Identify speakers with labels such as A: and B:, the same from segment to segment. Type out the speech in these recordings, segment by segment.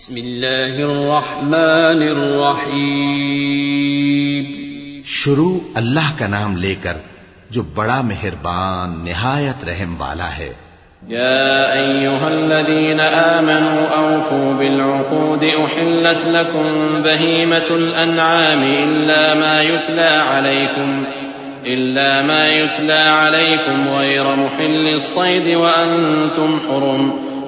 A: بسم الله الرحمن الرحيم.
B: شروع اللہ کا نام لے کر جو بڑا مہربان نہایت رحم والا ہے۔
C: يا أيها الذين آمنوا أوفوا بالعقود أحلت لكم بهيمة الأنعام إلا ما يتلى عليكم إلا ما يتلى عليكم غير محل الصيد وأنتم حرم.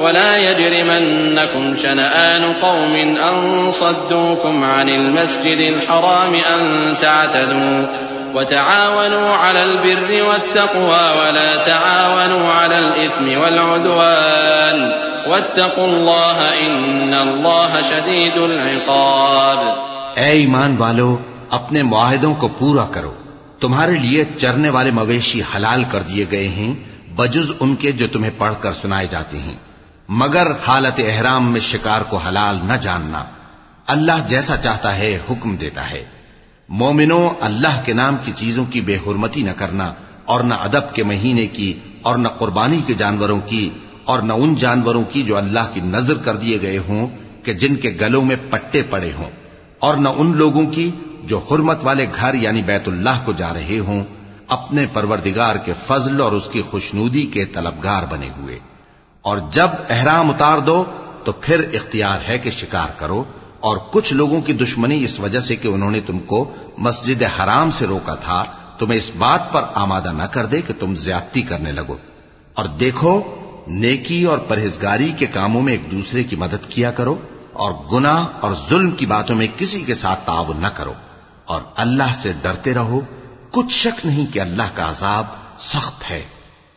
C: ولا يجرمنكم شنآن قوم أن صدوكم عن المسجد الحرام أن تعتدوا وتعاونوا على البر والتقوى ولا تعاونوا على الإثم والعدوان واتقوا الله إن الله شديد العقاب
B: اے ایمان والو، اپنے معاہدوں کو پورا کرو۔ تمہارے لیے چرنے والے مویشی حلال کر دیے گئے ہیں، بجز ان کے جو تمہیں پڑھ کر سنائے جاتے ہیں۔ مگر حالت احرام میں شکار کو حلال نہ جاننا۔ اللہ جیسا چاہتا ہے حکم دیتا ہے۔ مومنوں، اللہ کے نام کی چیزوں کی بے حرمتی نہ کرنا اور نہ ادب کے مہینے کی اور نہ قربانی کے جانوروں کی اور نہ ان جانوروں کی جو اللہ کی نظر کر دیے گئے ہوں کہ جن کے گلوں میں پٹے پڑے ہوں۔ اور نہ ان لوگوں کی جو حرمت والے گھر یعنی بیت اللہ کو جا رہے ہوں، اپنے پروردگار کے فضل اور اس کی خوشنودی کے طلبگار بنے ہوئے۔ اور جب احرام اتار دو تو پھر اختیار ہے کہ شکار کرو اور کچھ لوگوں کی دشمنی اس وجہ سے کہ انہوں نے تم کو مسجد حرام سے روکا تھا، تمہیں اس بات پر آمادہ نہ کر دے کہ تم زیادتی کرنے لگو۔ اور دیکھو، نیکی اور پرہیزگاری کے کاموں میں ایک دوسرے کی مدد کیا کرو اور گناہ اور ظلم کی باتوں میں کسی کے ساتھ تعاون نہ کرو۔ اور اللہ سے ڈرتے رہو۔ کچھ شک نہیں کہ اللہ کا عذاب سخت ہے۔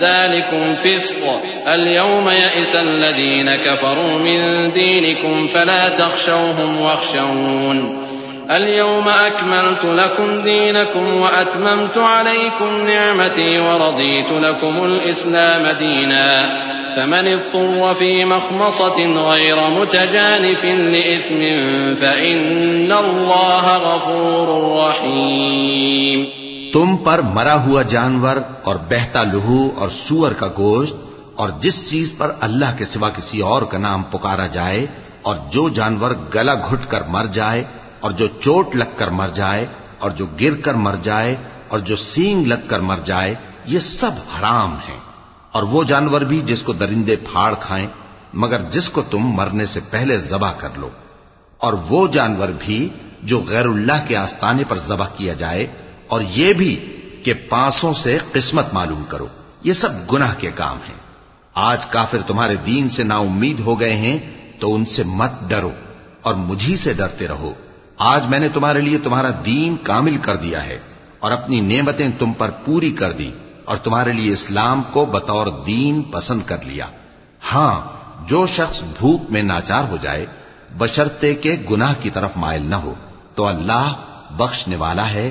C: ذلكم فسق. اليوم يئس الذين كفروا من دينكم فلا تخشوهم واخشون. اليوم أكملت لكم دينكم وأتممت عليكم نعمتي ورضيت لكم الإسلام دينا. فمن اضطر في مخمصة غير متجانف لإثم فإن الله غفور رحيم.
B: تم پر مرا ہوا جانور اور بہتا لہو اور سور کا گوشت اور جس چیز پر اللہ کے سوا کسی اور کا نام پکارا جائے اور جو جانور گلا گھٹ کر مر جائے اور جو چوٹ لگ کر مر جائے اور جو گر کر مر جائے اور جو سینگ لگ کر مر جائے، یہ سب حرام ہیں۔ اور وہ جانور بھی جس کو درندے پھاڑ کھائیں، مگر جس کو تم مرنے سے پہلے ذبح کر لو۔ اور وہ جانور بھی جو غیر اللہ کے آستانے پر ذبح کیا جائے اور یہ بھی کہ پانسوں سے قسمت معلوم کرو۔ یہ سب گناہ کے کام ہیں۔ آج کافر تمہارے دین سے نا امید ہو گئے ہیں تو ان سے مت ڈرو اور مجھی سے ڈرتے رہو۔ آج میں نے تمہارے لیے تمہارا دین کامل کر دیا ہے اور اپنی نعمتیں تم پر پوری کر دی اور تمہارے لیے اسلام کو بطور دین پسند کر لیا۔ ہاں جو شخص بھوک میں ناچار ہو جائے بشرتے کے گناہ کی طرف مائل نہ ہو، تو اللہ بخشنے والا ہے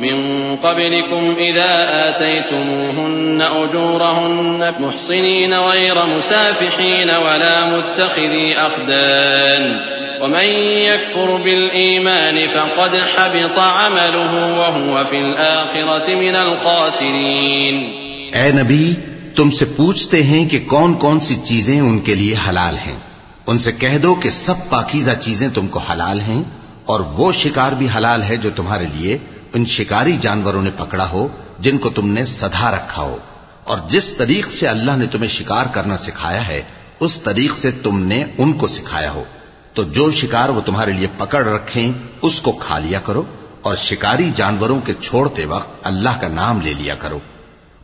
C: من قبلكم إذا آتيتموهن أجورهن محصنين غير مسافحين ولا متخذي أخدان ومن يكفر بالإيمان فقد حبط عمله وهو في الآخرة من الخاسرين
B: اے نبی، تم سے پوچھتے ہیں کہ کون کون سی چیزیں ان کے لیے حلال ہیں۔ ان سے کہہ دو کہ سب پاکیزہ چیزیں تم کو حلال ہیں اور وہ شکار بھی حلال ہے جو تمہارے لیے ان شکاری جانوروں نے پکڑا ہو، جن کو تم نے سدھا رکھا ہو۔ اور جس طریق سے اللہ نے تمہیں شکار کرنا سکھایا ہے، اس طریق سے تم نے ان کو سکھایا ہو۔ تو جو شکار وہ تمہارے لیے پکڑ رکھیں، اس کو کھا لیا کرو۔ اور شکاری جانوروں کے چھوڑتے وقت اللہ کا نام لے لیا کرو۔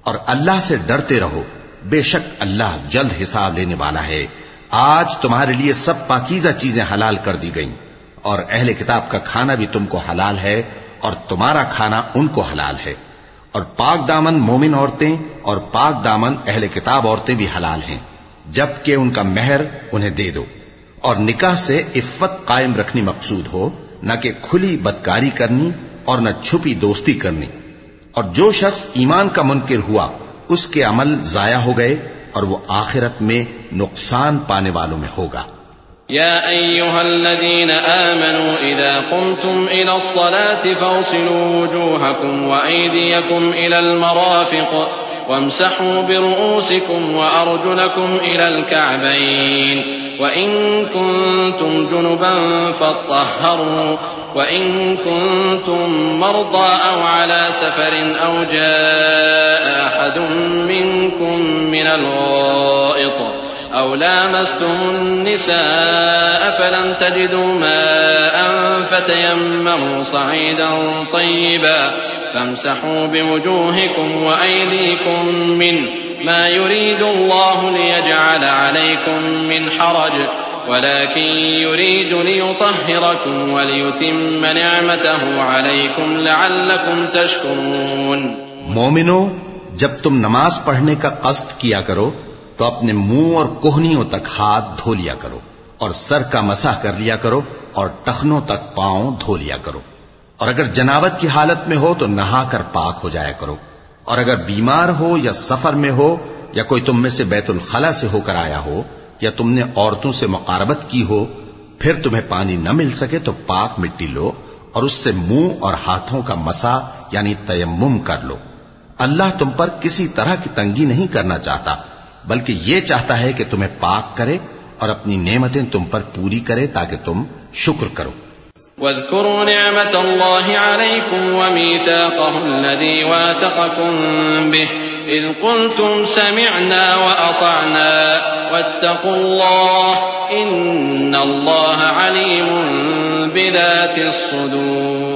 B: اور اللہ سے ڈرتے رہو۔ بے شک اللہ جلد حساب لینے والا ہے۔ آج تمہارے لیے سب پاکیزہ چیزیں حلال کر دی گئیں۔ اور اہل کتاب کا کھانا بھی تم کو حلال ہے۔ اور تمہارا کھانا ان کو حلال ہے۔ اور پاک دامن مومن عورتیں اور پاک دامن اہل کتاب عورتیں بھی حلال ہیں۔ جبکہ ان کا مہر انہیں دے دو۔ اور نکاح سے عفت قائم رکھنی مقصود ہو، نہ کہ کھلی بدکاری کرنی اور نہ چھپی دوستی کرنی۔ اور جو شخص ایمان کا منکر ہوا، اس کے عمل ضائع ہو گئے اور وہ آخرت میں نقصان پانے والوں میں ہوگا۔
C: يا أيها الذين آمنوا إذا قمتم إلى الصلاة فاغسلوا وجوهكم وأيديكم إلى المرافق وامسحوا برؤوسكم وأرجلكم إلى الكعبين. وإن كنتم جنبا فاطهروا. وإن كنتم مرضى أو على سفر أو جاء أحد منكم من الغائط. أو لامستم النساء فلم تجدوا ماء فتيمموا صعيدا طيبا فامسحوا بوجوهكم وأيديكم منه ما يريد الله ليجعل عليكم من حرج ولكن يريد ليطهركم وليتم نعمته عليكم لعلكم تشكرون
B: مومنو جب تم نماز پڑھنے کا قصد کیا کرو تو اپنے منہ اور کوہنیوں تک ہاتھ دھو لیا کرو اور سر کا مسح کر لیا کرو اور ٹخنوں تک پاؤں دھو لیا کرو۔ اور اگر جناوت کی حالت میں ہو تو نہا کر پاک ہو جایا کرو۔ اور اگر بیمار ہو یا سفر میں ہو یا کوئی تم میں سے بیت الخلا سے ہو کر آیا ہو یا تم نے عورتوں سے مقاربت کی ہو، پھر تمہیں پانی نہ مل سکے تو پاک مٹی لو اور اس سے منہ اور ہاتھوں کا مسا یعنی تیمم کر لو۔ اللہ تم پر کسی طرح کی تنگی نہیں کرنا چاہتا۔ بلکہ یہ چاہتا ہے کہ تمہیں پاک کرے اور اپنی نعمتیں تم پر پوری کرے تاکہ تم شکر کرو۔
C: واذكروا نعمة الله عليكم وميثاقه الذي واثقكم به إذ قلتم سمعنا وأطعنا واتقوا الله إن الله عليم بذات الصدور۔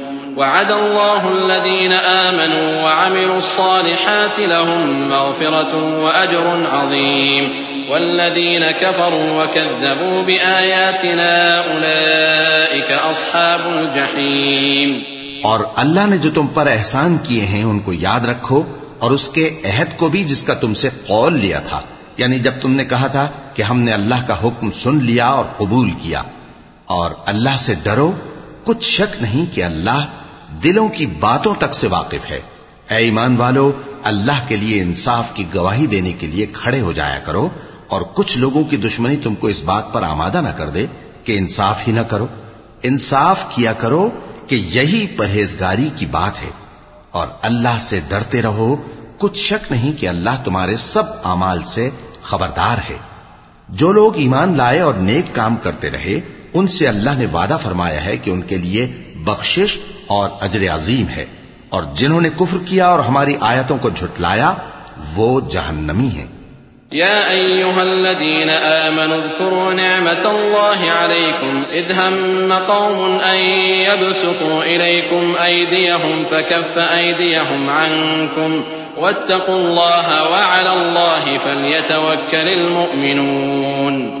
C: وعد الله الذين آمنوا وعملوا الصالحات لهم مغفرة وأجر عظيم. والذين كفروا وكذبوا بآياتنا أولئك أصحاب الجحيم.
B: اور اللہ نے جو تم پر احسان کیے ہیں ان کو یاد رکھو اور اس کے عہد کو بھی جس کا تم سے قول لیا تھا. یعنی جب تم نے کہا تھا کہ ہم نے اللہ کا حکم سن لیا اور قبول کیا اور اللہ سے ڈرو کچھ شک نہیں کہ اللہ دلوں کی باتوں تک سے واقف ہے۔ اے ایمان والو، اللہ کے لیے انصاف کی گواہی دینے کے لیے کھڑے ہو جایا کرو اور کچھ لوگوں کی دشمنی تم کو اس بات پر آمادہ نہ کر دے کہ انصاف ہی نہ کرو۔ انصاف کیا کرو کہ یہی پرہیزگاری کی بات ہے۔ اور اللہ سے ڈرتے رہو، کچھ شک نہیں کہ اللہ تمہارے سب اعمال سے خبردار ہے۔ جو لوگ ایمان لائے اور نیک کام کرتے رہے ان سے اللہ نے وعدہ فرمایا ہے کہ ان کے لیے بخشش اور اجر عظیم ہے اور جنہوں نے کفر کیا اور ہماری آیتوں کو جھٹلایا، وہ جہنمی ہیں۔
C: يا أيها الذين آمنوا اذكروا نعمة الله عليكم إذ هم قوم أن يبسطوا إليكم أيديهم فكف أيديهم عنكم واتقوا الله وعلى الله فليتوكل المؤمنون۔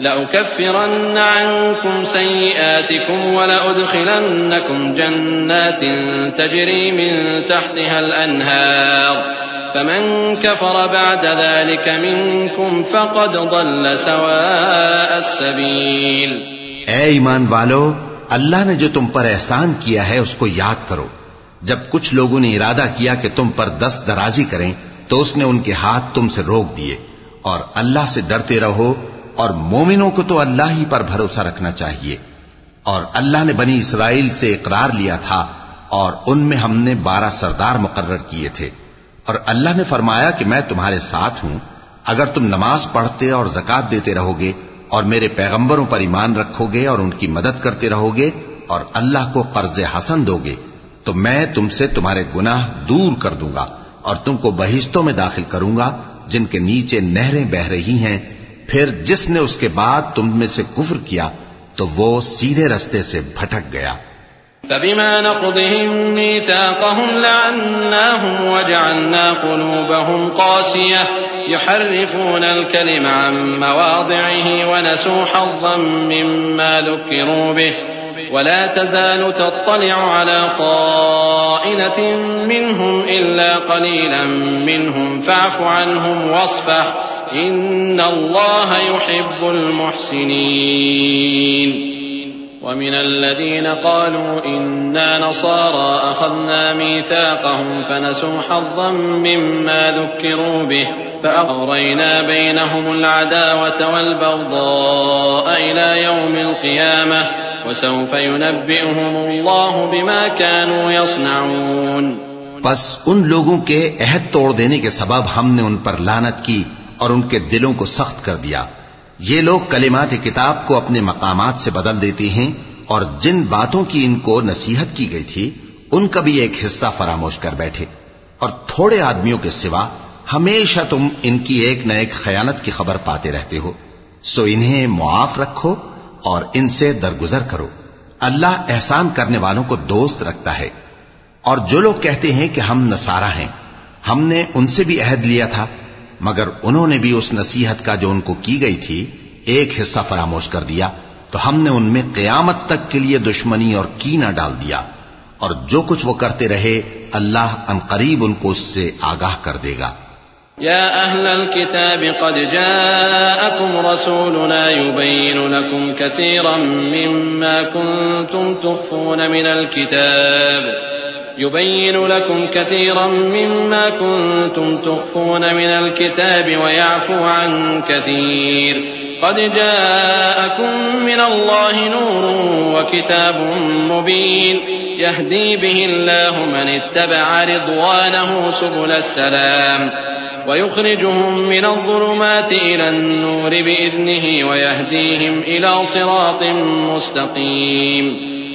C: لأكفرن عنكم سيئاتكم ولأدخلنكم جنات تجري من تحتها الأنهار. فمن كفر بعد ذلك منكم فقد ضل سواء السبيل.
B: اے ایمان والو، اللہ نے جو تم پر احسان کیا ہے اس کو یاد کرو۔ جب کچھ لوگوں نے ارادہ کیا کہ تم پر دست درازی کریں، تو اس نے ان کے ہاتھ تم سے روک دیے اور اللہ سے ڈرتے رہو اور مومنوں کو تو اللہ ہی پر بھروسہ رکھنا چاہیے۔ اور اللہ نے بنی اسرائیل سے اقرار لیا تھا اور ان میں ہم نے بارہ سردار مقرر کیے تھے۔ اور اللہ نے فرمایا کہ میں تمہارے ساتھ ہوں۔ اگر تم نماز پڑھتے اور زکات دیتے رہو گے اور میرے پیغمبروں پر ایمان رکھو گے اور ان کی مدد کرتے رہو گے اور اللہ کو قرض حسن دو گے تو میں تم سے تمہارے گناہ دور کر دوں گا اور تم کو بہشتوں میں داخل کروں گا، جن کے نیچے نہریں بہ رہی ہیں۔ پھر جس نے اس کے بعد تم میں سے کفر کیا تو وہ سیدھے رستے سے بھٹک گیا
C: فبما نقضهم ميثاقهم لعناهم وجعلنا قلوبهم قاسية يحرفون الكلم عن مواضعه ونسوا حظا مما ذكروا به. ولا تزال تطلع على خائنة منهم إلا قليلا منهم فاعف عنهم واصفح. إن الله يحب المحسنين. ومن الذين قالوا إنا نصارى أخذنا ميثاقهم فنسوا حظا مما ذكروا به فأغرينا بينهم العداوة والبغضاء إلى يوم القيامة وسوف ينبئهم الله بما كانوا يصنعون.
B: بس ان لوگوں کے عہد توڑ دینے کے سبب ہم نے ان پر لانت کی۔ اور ان کے دلوں کو سخت کر دیا۔ یہ لوگ کلمات کتاب کو اپنے مقامات سے بدل دیتے ہیں اور جن باتوں کی ان کو نصیحت کی گئی تھی، ان کا بھی ایک حصہ فراموش کر بیٹھے۔ اور تھوڑے آدمیوں کے سوا ہمیشہ تم ان کی ایک نہ ایک خیانت کی خبر پاتے رہتے ہو۔ سو انہیں معاف رکھو اور ان سے درگزر کرو۔ اللہ احسان کرنے والوں کو دوست رکھتا ہے۔ اور جو لوگ کہتے ہیں کہ ہم نسارا ہیں، ہم نے ان سے بھی عہد لیا تھا۔ مگر انہوں نے بھی اس نصیحت کا جو ان کو کی گئی تھی، ایک حصہ فراموش کر دیا، تو ہم نے ان میں قیامت تک کے لیے دشمنی اور کینہ ڈال دیا۔ اور جو کچھ وہ کرتے رہے، اللہ ان قریب ان کو اس سے آگاہ کر دے گا۔
C: يا أهل الكتاب قد جاءكم رسولنا يبين لكم كثيرا مما كنتم تخفون من الكتاب۔ يبين لكم كثيرا مما كنتم تخفون من الكتاب ويعفو عن كثير. قد جاءكم من الله نور وكتاب مبين. يهدي به الله من اتبع رضوانه سبل السلام. ويخرجهم من الظلمات إلى النور بإذنه ويهديهم إلى صراط مستقيم.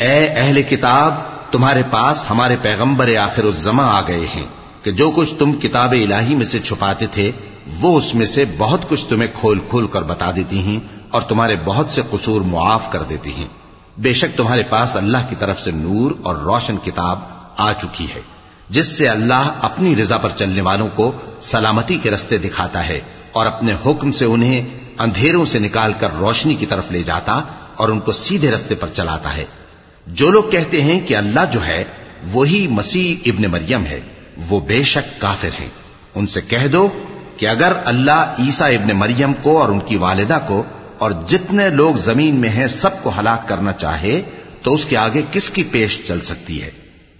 B: اے اہل کتاب، تمہارے پاس ہمارے پیغمبر آخر الزما آ گئے ہیں کہ جو کچھ تم کتاب الہی میں سے چھپاتے تھے، وہ اس میں سے بہت کچھ تمہیں کھول کھول کر بتا دیتی ہیں اور تمہارے بہت سے قصور معاف کر دیتی ہیں۔ بے شک تمہارے پاس اللہ کی طرف سے نور اور روشن کتاب آ چکی ہے، جس سے اللہ اپنی رضا پر چلنے والوں کو سلامتی کے رستے دکھاتا ہے اور اپنے حکم سے انہیں اندھیروں سے نکال کر روشنی کی طرف لے جاتا اور ان کو سیدھے رستے پر چلاتا ہے۔ جو لوگ کہتے ہیں کہ اللہ جو ہے، وہی مسیح ابن مریم ہے۔ وہ بے شک کافر ہیں۔ ان سے کہہ دو کہ اگر اللہ عیسیٰ ابن مریم کو اور ان کی والدہ کو اور جتنے لوگ زمین میں ہیں سب کو ہلاک کرنا چاہے، تو اس کے آگے کس کی پیش چل سکتی ہے؟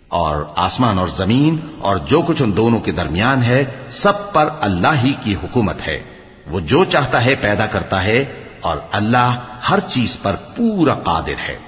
B: اور آسمان اور زمین اور جو کچھ ان دونوں کے درمیان ہے، سب پر اللہ ہی کی حکومت ہے۔ وہ جو چاہتا ہے پیدا کرتا ہے اور اللہ ہر چیز پر پورا قادر ہے۔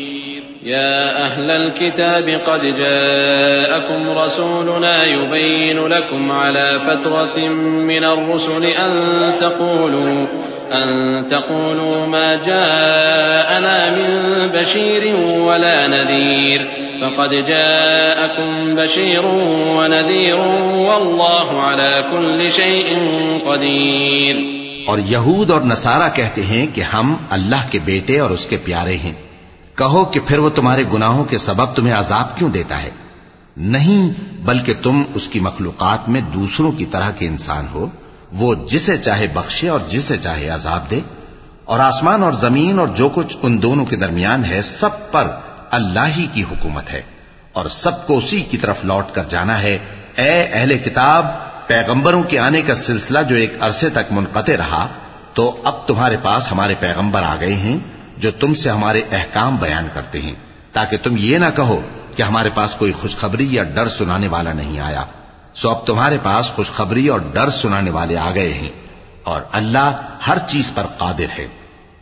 C: يا أهل الكتاب قد جاءكم رسولنا يبين لكم على فترة من الرسل أن تقولوا أن تقولوا ما جاءنا من بشير ولا نذير فقد جاءكم بشير ونذير والله على كل شيء قدير۔
B: اور یہود اور نصارہ کہتے ہیں کہ ہم اللہ کے بیٹے اور اس کے پیارے ہیں۔ کہو کہ پھر وہ تمہارے گناہوں کے سبب تمہیں عذاب کیوں دیتا ہے؟ نہیں، بلکہ تم اس کی مخلوقات میں دوسروں کی طرح کے انسان ہو۔ وہ جسے چاہے بخشے اور جسے چاہے عذاب دے۔ اور آسمان اور زمین اور جو کچھ ان دونوں کے درمیان ہے، سب پر اللہ ہی کی حکومت ہے۔ اور سب کو اسی کی طرف لوٹ کر جانا ہے۔ اے اہل کتاب، پیغمبروں کے آنے کا سلسلہ جو ایک عرصے تک منقطع رہا، تو اب تمہارے پاس ہمارے پیغمبر آ گئے ہیں۔ جو تم سے ہمارے احکام بیان کرتے ہیں، تاکہ تم یہ نہ کہو کہ ہمارے پاس کوئی خوشخبری یا ڈر سنانے والا نہیں آیا۔ سو اب تمہارے پاس خوشخبری اور ڈر سنانے والے آ گئے ہیں اور اللہ ہر چیز پر قادر ہے۔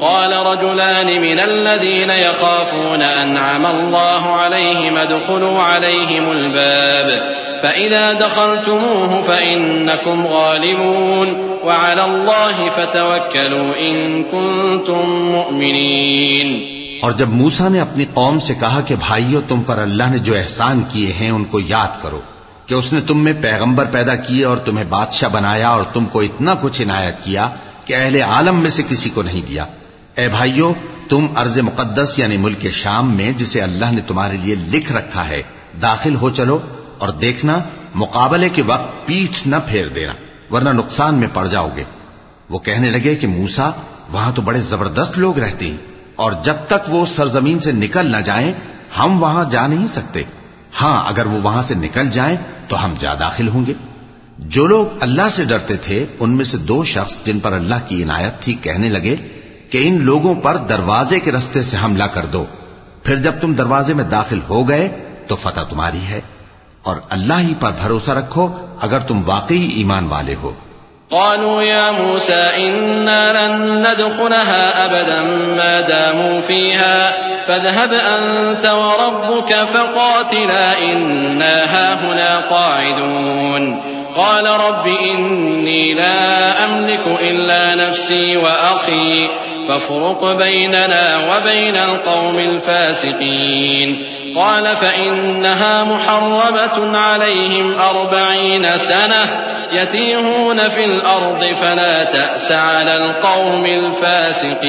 C: قال رجلان من الذين يخافون أنعم الله عليهم ادخلوا عليهم الباب فإذا دخلتموه فإنكم غالبون وعلى الله فتوكلوا إن كنتم مؤمنين
B: اور جب موسا نے اپنی قوم سے کہا کہ بھائیو، تم پر اللہ نے جو احسان کیے ہیں ان کو یاد کرو کہ اس نے تم میں پیغمبر پیدا کیے اور تمہیں بادشاہ بنایا اور تم کو اتنا کچھ عنایت کیا کہ اہل عالم میں سے کسی کو نہیں دیا۔ اے بھائیو، تم ارض مقدس یعنی ملک شام میں جسے اللہ نے تمہارے لیے لکھ رکھا ہے، داخل ہو چلو اور دیکھنا، مقابلے کے وقت پیٹھ نہ پھیر دینا، ورنہ نقصان میں پڑ جاؤ گے۔ وہ کہنے لگے کہ موسا، وہاں تو بڑے زبردست لوگ رہتے ہیں، اور جب تک وہ سرزمین سے نکل نہ جائیں، ہم وہاں جا نہیں سکتے۔ ہاں اگر وہ وہاں سے نکل جائیں، تو ہم جا داخل ہوں گے۔ جو لوگ اللہ سے ڈرتے تھے، ان میں سے دو شخص جن پر اللہ کی عنایت تھی، کہنے لگے کہ ان لوگوں پر دروازے کے رستے سے حملہ کر دو۔ پھر جب تم دروازے میں داخل ہو گئے تو فتح تمہاری ہے۔ اور اللہ ہی پر بھروسہ رکھو اگر تم واقعی ایمان والے ہو۔
C: قالوا يا موسى إنا لن ندخلها أبدا ما داموا فيها، فاذهب أنت وربك فقاتلا إنا هاهنا قاعدون۔ قال رب إني لا أملك إلا نفسي وأخي فافرق بيننا وبين القوم الفاسقين. قال فإنها محرمة عليهم أربعين سنة يتيهون في الأرض فلا تأس على القوم الفاسقين.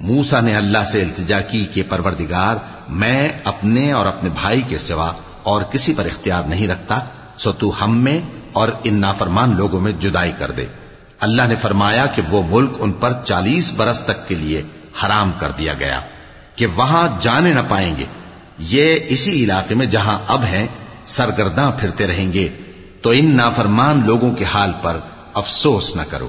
B: موسا نے اللہ سے التجا کی کہ پروردگار میں اپنے اور اپنے بھائی کے سوا اور کسی پر اختیار نہیں رکھتا، سو تو ہم میں اور ان نافرمان لوگوں میں جدائی کر دے۔ اللہ نے فرمایا کہ وہ ملک ان پر چالیس برس تک کے لیے حرام کر دیا گیا، کہ وہاں جانے نہ پائیں گے۔ یہ اسی علاقے میں جہاں اب ہیں، سرگرداں پھرتے رہیں گے۔ تو ان نافرمان لوگوں کے حال پر افسوس نہ کرو۔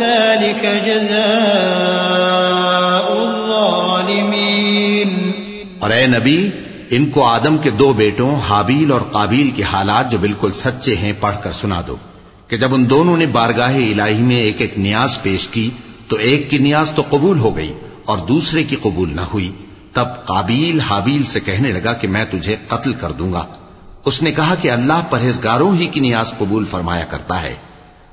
D: وذلك جزاء الظالمين.
B: اور اے نبی، ان کو آدم کے دو بیٹوں، حابیل اور قابیل کے حالات جو بالکل سچے ہیں، پڑھ کر سنا دو، کہ جب ان دونوں نے بارگاہ الہی میں ایک ایک نیاز پیش کی، تو ایک کی نیاز تو قبول ہو گئی اور دوسرے کی قبول نہ ہوئی۔ تب قابیل حابیل سے کہنے لگا کہ میں تجھے قتل کر دوں گا۔ اس نے کہا کہ اللہ پرہیزگاروں ہی کی نیاز قبول فرمایا کرتا ہے۔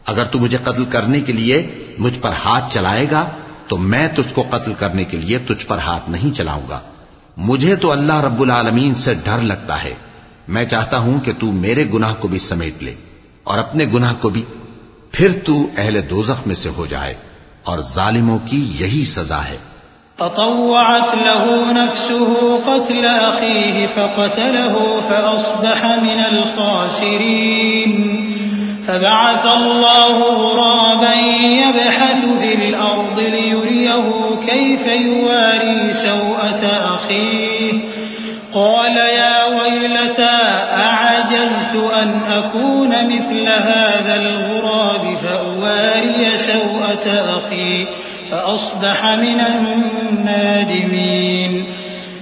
B: اگر تو مجھے قتل کرنے کے لیے مجھ پر ہاتھ چلائے گا، تو میں تجھ کو قتل کرنے کے لیے تجھ پر ہاتھ نہیں چلاؤں گا۔ مجھے تو اللہ رب العالمین سے ڈر لگتا ہے۔ میں چاہتا ہوں کہ تو میرے گناہ کو بھی سمیٹ لے اور اپنے گناہ کو بھی۔ پھر تو اہل دوزخ میں سے ہو جائے اور ظالموں کی یہی سزا ہے۔
D: فطوعت له نفسه قتل أخيه فقتله فأصبح من الخاسرين فبعث الله غرابا يبحث في الأرض ليريه كيف يواري سوءة أخيه. قال يا ويلتى أعجزت أن أكون مثل هذا الغراب فأواري سوءة أخي فأصبح من النادمين.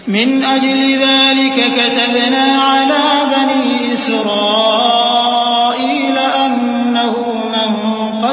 D: من أجل ذلك كتبنا على بني إسرائيل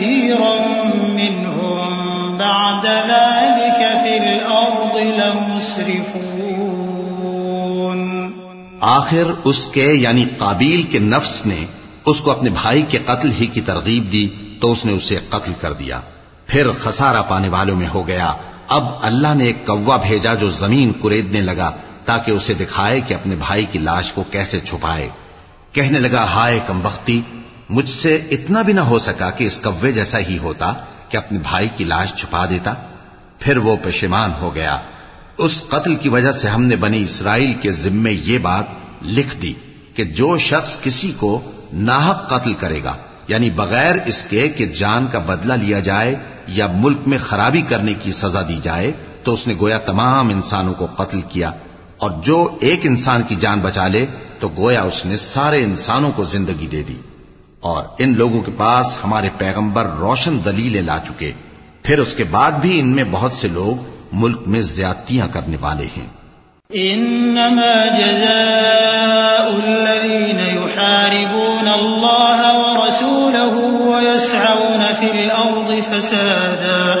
D: كثيرا منهم بعد ذلك في الأرض لمسرفون.
B: آخر اس کے یعنی قابیل کے نفس نے اس کو اپنے بھائی کے قتل ہی کی ترغیب دی تو اس نے اسے قتل کر دیا۔ پھر خسارہ پانے والوں میں ہو گیا۔ اب اللہ نے ایک کوا بھیجا جو زمین کریدنے لگا تاکہ اسے دکھائے کہ اپنے بھائی کی لاش کو کیسے چھپائے۔ کہنے لگا، ہائے کمبختی! مجھ سے اتنا بھی نہ ہو سکا کہ اس کوے جیسا ہی ہوتا کہ اپنے بھائی کی لاش چھپا دیتا۔ پھر وہ پشیمان ہو گیا۔ اس قتل کی وجہ سے ہم نے بنی اسرائیل کے ذمے یہ بات لکھ دی کہ جو شخص کسی کو ناحق قتل کرے گا یعنی بغیر اس کے کہ جان کا بدلہ لیا جائے یا ملک میں خرابی کرنے کی سزا دی جائے، تو اس نے گویا تمام انسانوں کو قتل کیا۔ اور جو ایک انسان کی جان بچا لے، تو گویا اس نے سارے انسانوں کو زندگی دے دی۔ اور ان لوگوں کے پاس ہمارے پیغمبر روشن دلیلیں لا چکے۔ پھر اس کے بعد بھی ان میں بہت سے لوگ ملک میں زیادتیاں کرنے والے ہیں۔
D: انما جزاء الذين يحاربون الله ورسوله ويسعون في الارض فسادا۔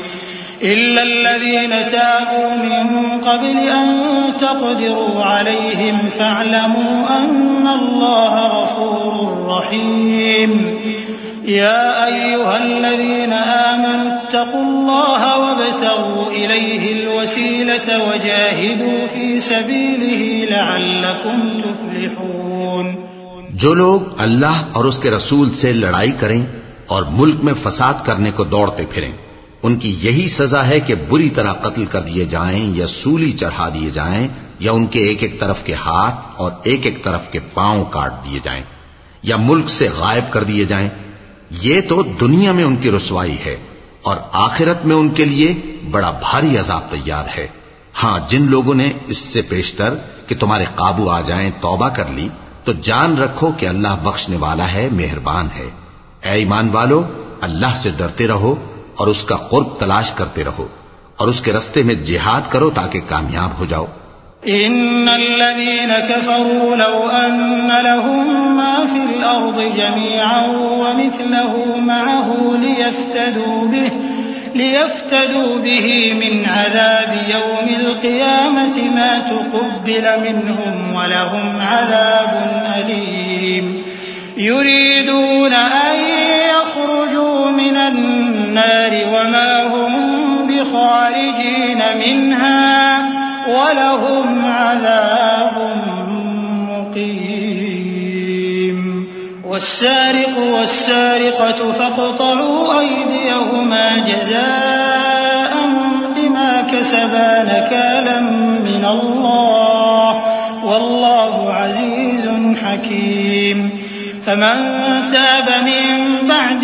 D: إلا الذين تابوا من قبل أن تقدروا عليهم فاعلموا أن الله غفور رحيم. يا أيها الذين آمنوا اتقوا الله وابتغوا إليه الوسيلة وجاهدوا في سبيله لعلكم تفلحون.
B: جو لوگ اللہ اور اس کے رسول سے لڑائی کریں اور ملک میں فساد کرنے کو دوڑتے پھریں ان کی یہی سزا ہے کہ بری طرح قتل کر دیے جائیں یا سولی چڑھا دیے جائیں یا ان کے ایک ایک طرف کے ہاتھ اور ایک ایک طرف کے پاؤں کاٹ دیے جائیں یا ملک سے غائب کر دیے جائیں۔ یہ تو دنیا میں ان کی رسوائی ہے اور آخرت میں ان کے لیے بڑا بھاری عذاب تیار ہے۔ ہاں جن لوگوں نے اس سے پیشتر کہ تمہارے قابو آ جائیں، توبہ کر لی، تو جان رکھو کہ اللہ بخشنے والا ہے، مہربان ہے۔ اے ایمان والو، اللہ سے ڈرتے رہو اور اس کا قرب تلاش کرتے رہو اور اس کے رستے میں جہاد کرو تاکہ کامیاب ہو جاؤ۔
D: إن الذين كفروا لو أن لهم ما في الأرض جميعا ومثله معه ليفتدوا به ليفتدوا به من عذاب يوم القيامة ما تقبل منهم ولهم عذاب أليم۔ يريدون أن النار وما هم بخارجين منها ولهم عذاب مقيم. والسارق والسارقة فاقطعوا أيديهما جزاء بما كسبا نكالا من الله. والله عزيز حكيم. فمن تاب من بعد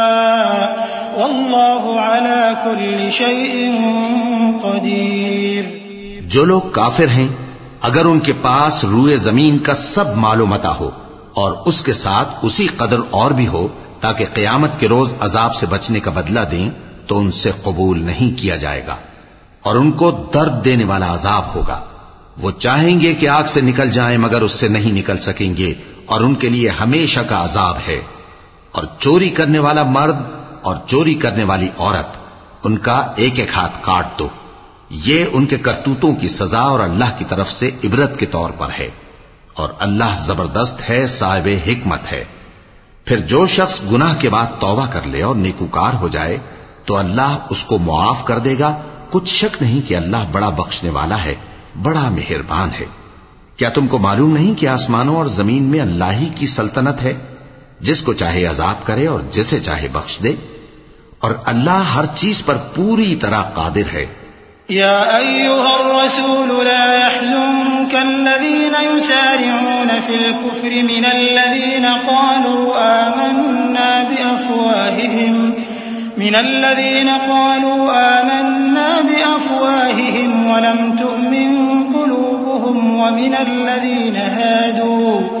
D: والله على كل شيء قدير
B: جو لوگ کافر ہیں، اگر ان کے پاس روئے زمین کا سب مال و متا ہو اور اس کے ساتھ اسی قدر اور بھی ہو تاکہ قیامت کے روز عذاب سے بچنے کا بدلہ دیں، تو ان سے قبول نہیں کیا جائے گا۔ اور ان کو درد دینے والا عذاب ہوگا۔ وہ چاہیں گے کہ آگ سے نکل جائیں، مگر اس سے نہیں نکل سکیں گے، اور ان کے لیے ہمیشہ کا عذاب ہے۔ اور چوری کرنے والا مرد اور چوری کرنے والی عورت، ان کا ایک ایک ہاتھ کاٹ دو۔ یہ ان کے کرتوتوں کی سزا اور اللہ کی طرف سے عبرت کے طور پر ہے۔ اور اللہ زبردست ہے، صاحب حکمت ہے۔ پھر جو شخص گناہ کے بعد توبہ کر لے اور نیکوکار ہو جائے، تو اللہ اس کو معاف کر دے گا۔ کچھ شک نہیں کہ اللہ بڑا بخشنے والا ہے، بڑا مہربان ہے۔ کیا تم کو معلوم نہیں کہ آسمانوں اور زمین میں اللہ ہی کی سلطنت ہے؟ جس کو چاہے عذاب کرے اور جسے چاہے بخش دے۔ اور اللہ ہر چیز پر پوری طرح قادر ہے۔
D: يا أيها الرسول لا يحزنك الذين يسارعون في الكفر من الذين قالوا آمنا بأفواههم من الذين قالوا آمنا بأفواههم ولم تؤمن قلوبهم ومن الذين هادوا۔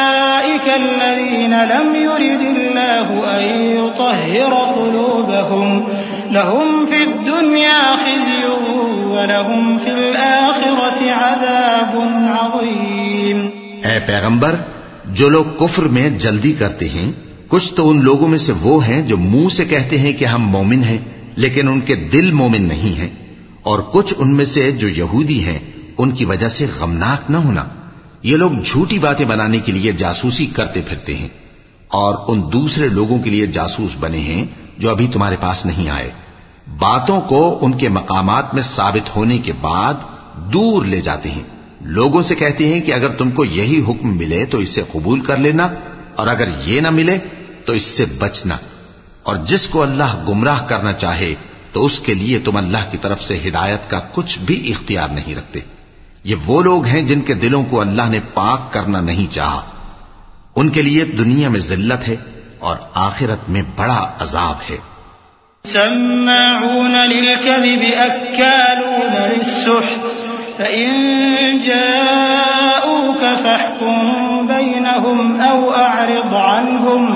D: الذين لم يرد الله أن يطهر قلوبهم. لهم في الدنيا خزي ولهم في الآخرة عذاب عظيم.
B: اے پیغمبر، جو لوگ کفر میں جلدی کرتے ہیں، کچھ تو ان لوگوں میں سے وہ ہیں جو منہ سے کہتے ہیں کہ ہم مومن ہیں، لیکن ان کے دل مومن نہیں ہیں، اور کچھ ان میں سے جو یہودی ہیں، ان کی وجہ سے غمناک نہ ہونا۔ یہ لوگ جھوٹی باتیں بنانے کے لیے جاسوسی کرتے پھرتے ہیں اور ان دوسرے لوگوں کے لیے جاسوس بنے ہیں جو ابھی تمہارے پاس نہیں آئے۔ باتوں کو ان کے مقامات میں ثابت ہونے کے بعد دور لے جاتے ہیں۔ لوگوں سے کہتے ہیں کہ اگر تم کو یہی حکم ملے تو اسے قبول کر لینا، اور اگر یہ نہ ملے تو اس سے بچنا۔ اور جس کو اللہ گمراہ کرنا چاہے تو اس کے لیے تم اللہ کی طرف سے ہدایت کا کچھ بھی اختیار نہیں رکھتے۔ یہ وہ لوگ ہیں جن کے دلوں کو اللہ نے پاک کرنا نہیں چاہا۔ ان کے لیے دنیا میں ذلت ہے اور آخرت میں بڑا عذاب ہے۔
D: سماعون للكذب أكالون للسحت، فإن جاءوك فاحكم بينهم أو أعرض عنهم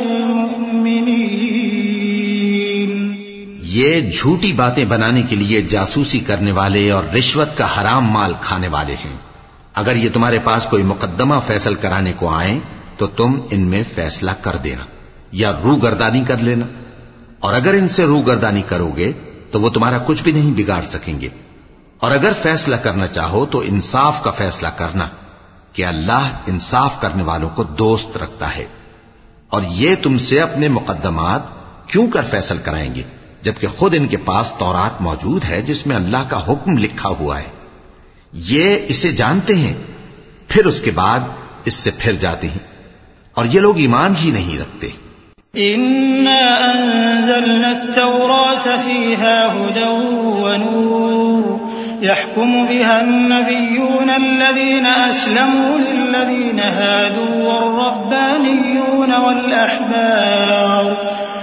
B: یہ جھوٹی باتیں بنانے کے لیے جاسوسی کرنے والے اور رشوت کا حرام مال کھانے والے ہیں۔ اگر یہ تمہارے پاس کوئی مقدمہ فیصل کرانے کو آئیں، تو تم ان میں فیصلہ کر دینا یا رو گردانی کر لینا۔ اور اگر ان سے رو گردانی کرو گے، تو وہ تمہارا کچھ بھی نہیں بگاڑ سکیں گے۔ اور اگر فیصلہ کرنا چاہو، تو انصاف کا فیصلہ کرنا کہ اللہ انصاف کرنے والوں کو دوست رکھتا ہے۔ اور یہ تم سے اپنے مقدمات کیوں کر فیصل کرائیں گے؟ جبکہ خود ان کے پاس تورات موجود ہے جس میں اللہ کا حکم لکھا ہوا ہے۔ یہ اسے جانتے ہیں، پھر اس کے بعد اس سے پھر جاتے ہیں۔ اور یہ لوگ ایمان ہی نہیں رکھتے۔
D: إنا أنزلنا التوراة فيها هدى ونور يحكم بها النبيون الذين أسلموا للذين هادوا والربانيون والأحبار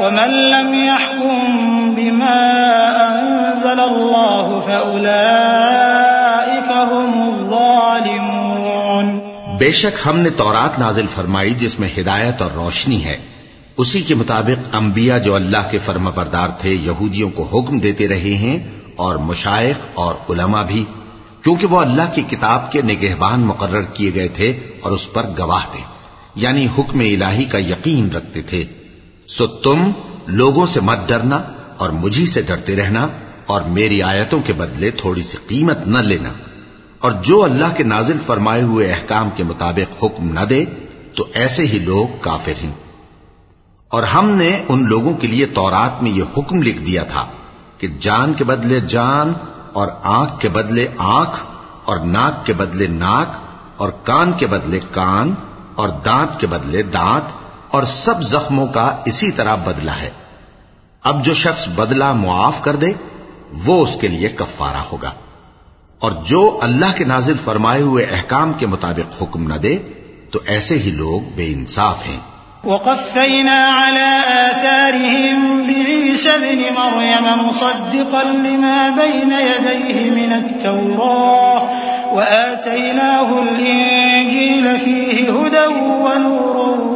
D: ومن لم يحكم بما أنزل الله فأولئك هم الظالمون.
B: بے شک ہم نے تورات نازل فرمائی جس میں ہدایت اور روشنی ہے. اسی کے مطابق انبیاء جو اللہ کے فرما بردار تھے یہودیوں کو حکم دیتے رہے ہیں اور مشائق اور علماء بھی، کیونکہ وہ اللہ کی کتاب کے نگہبان مقرر کیے گئے تھے اور اس پر گواہ تھے یعنی حکم الہی کا یقین رکھتے تھے۔ سو تم لوگوں سے مت ڈرنا اور مجھی سے ڈرتے رہنا اور میری آیتوں کے بدلے تھوڑی سی قیمت نہ لینا۔ اور جو اللہ کے نازل فرمائے ہوئے احکام کے مطابق حکم نہ دے، تو ایسے ہی لوگ کافر ہیں۔ اور ہم نے ان لوگوں کے لیے تورات میں یہ حکم لکھ دیا تھا کہ جان کے بدلے جان اور آنکھ کے بدلے آنکھ اور ناک کے بدلے ناک اور کان کے بدلے کان اور دانت کے بدلے دانت اور سب زخموں کا اسی طرح بدلہ ہے۔ اب جو شخص بدلہ معاف کر دے، وہ اس کے لیے کفارہ ہوگا۔ اور جو اللہ کے نازل فرمائے ہوئے احکام کے مطابق حکم نہ دے، تو ایسے ہی لوگ بے انصاف ہیں۔
D: وقفينا على آثارهم بعيسى ابن مريم مصدقا لما بين يديه من التوراة، وآتيناه الإنجيل فيه هدى ونور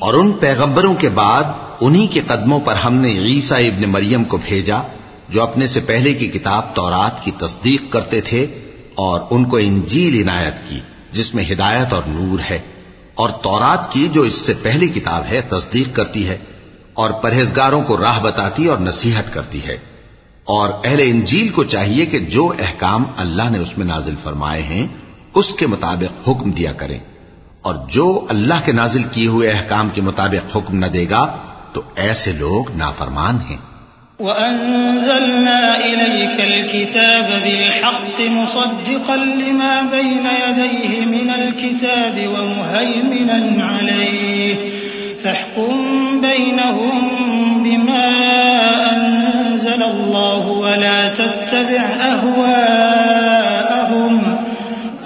B: اور ان پیغمبروں کے بعد انہی کے قدموں پر ہم نے عیسیٰ ابن مریم کو بھیجا، جو اپنے سے پہلے کی کتاب تورات کی تصدیق کرتے تھے اور ان کو انجیل عنایت کی، جس میں ہدایت اور نور ہے۔ اور تورات کی جو اس سے پہلی کتاب ہے، تصدیق کرتی ہے اور پرہیزگاروں کو راہ بتاتی اور نصیحت کرتی ہے۔ اور اہل انجیل کو چاہیے کہ جو احکام اللہ نے اس میں نازل فرمائے ہیں، اس کے مطابق حکم دیا کریں۔ اور جو اللہ کے نازل کیے ہوئے احکام کے مطابق حکم نہ دے گا، تو ایسے لوگ نافرمان ہیں۔
D: وأنزلنا إليك الكتاب بالحق مصدقا لما بين يديه من الكتاب ومهيمنا عليه فاحكم بينهم بما أنزل الله ولا تتبع أهواءهم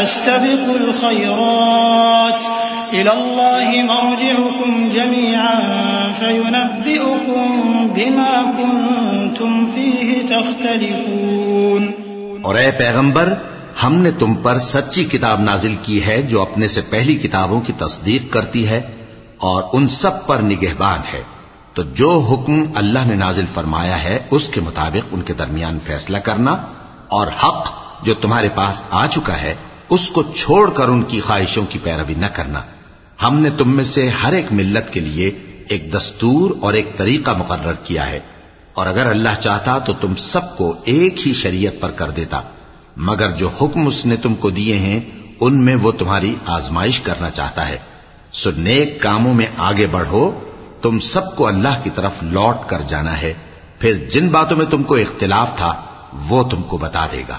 D: فاستبقوا الخيرات. إلى الله مرجعكم جميعا فينبئكم بما كنتم فيه تختلفون.
B: اور اے پیغمبر، ہم نے تم پر سچی کتاب نازل کی ہے جو اپنے سے پہلی کتابوں کی تصدیق کرتی ہے اور ان سب پر نگہبان ہے۔ تو جو حکم اللہ نے نازل فرمایا ہے، اس کے مطابق ان کے درمیان فیصلہ کرنا اور حق جو تمہارے پاس آ چکا ہے اس کو چھوڑ کر ان کی خواہشوں کی پیروی نہ کرنا۔ ہم نے تم میں سے ہر ایک ملت کے لیے ایک دستور اور ایک طریقہ مقرر کیا ہے۔ اور اگر اللہ چاہتا تو تم سب کو ایک ہی شریعت پر کر دیتا۔ مگر جو حکم اس نے تم کو دیے ہیں، ان میں وہ تمہاری آزمائش کرنا چاہتا ہے۔ سو نیک کاموں میں آگے بڑھو۔ تم سب کو اللہ کی طرف لوٹ کر جانا ہے۔ پھر جن باتوں میں تم کو اختلاف تھا، وہ تم کو بتا دے گا۔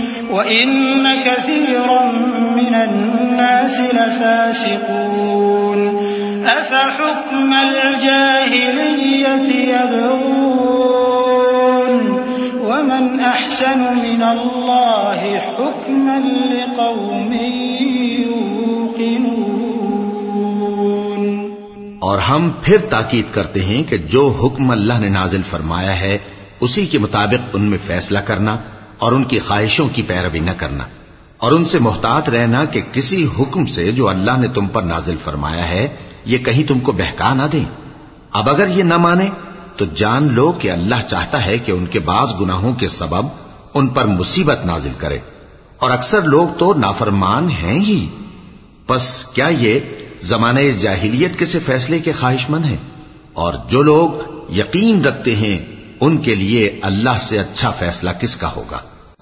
D: وإن كثيرا من الناس لفاسقون أفحكم الجاهلية يبغون ومن أحسن من الله حكما لقوم يوقنون
B: اور ہم پھر تاکید کرتے ہیں کہ جو حکم اللہ نے نازل فرمایا ہے، اسی کے مطابق ان میں فیصلہ کرنا اور ان کی خواہشوں کی پیروی نہ کرنا اور ان سے محتاط رہنا کہ کسی حکم سے جو اللہ نے تم پر نازل فرمایا ہے، یہ کہیں تم کو بہکا نہ دیں۔ اب اگر یہ نہ مانے، تو جان لو کہ اللہ چاہتا ہے کہ ان کے بعض گناہوں کے سبب ان پر مصیبت نازل کرے۔ اور اکثر لوگ تو نافرمان ہیں ہی۔ پس کیا یہ زمانے جاہلیت کے سے فیصلے کے خواہش مند ہیں؟ اور جو لوگ یقین رکھتے ہیں، ان کے لیے اللہ سے اچھا فیصلہ کس کا ہوگا؟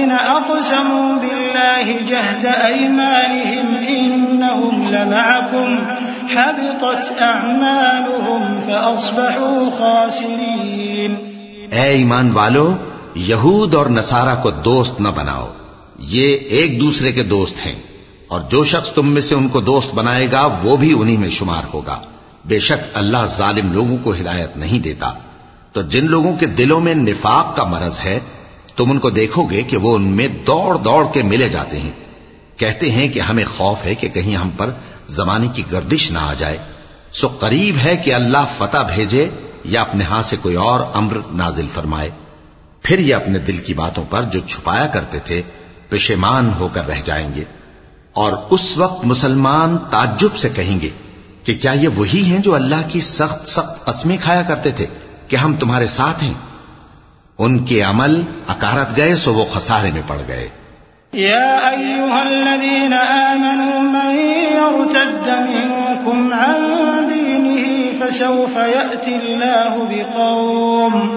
D: الذين أقسموا بالله جهد أيمانهم إنهم لمعكم حبطت أعمالهم فأصبحوا خاسرين.
B: اے ایمان والو، یہود اور نصارہ کو دوست نہ بناؤ۔ یہ ایک دوسرے کے دوست ہیں۔ اور جو شخص تم میں سے ان کو دوست بنائے گا، وہ بھی انہی میں شمار ہوگا۔ بے شک اللہ ظالم لوگوں کو ہدایت نہیں دیتا۔ تو جن لوگوں کے دلوں میں نفاق کا مرض ہے تم ان کو دیکھو گے کہ وہ ان میں دوڑ دوڑ کے ملے جاتے ہیں۔ کہتے ہیں کہ ہمیں خوف ہے کہ کہیں ہم پر زمانے کی گردش نہ آ جائے۔ سو قریب ہے کہ اللہ فتح بھیجے یا اپنے ہاں سے کوئی اور امر نازل فرمائے۔ پھر یہ اپنے دل کی باتوں پر جو چھپایا کرتے تھے، پشیمان ہو کر رہ جائیں گے۔ اور اس وقت مسلمان تعجب سے کہیں گے کہ کیا یہ وہی ہیں جو اللہ کی سخت سخت قسمیں کھایا کرتے تھے کہ ہم تمہارے ساتھ ہیں؟ ان کے عمل اکارت گئے سو وہ خسارے میں پڑ گئے
D: يا أيها الذين آمنوا من يرتد منكم عن دينه فسوف يأتي الله بقوم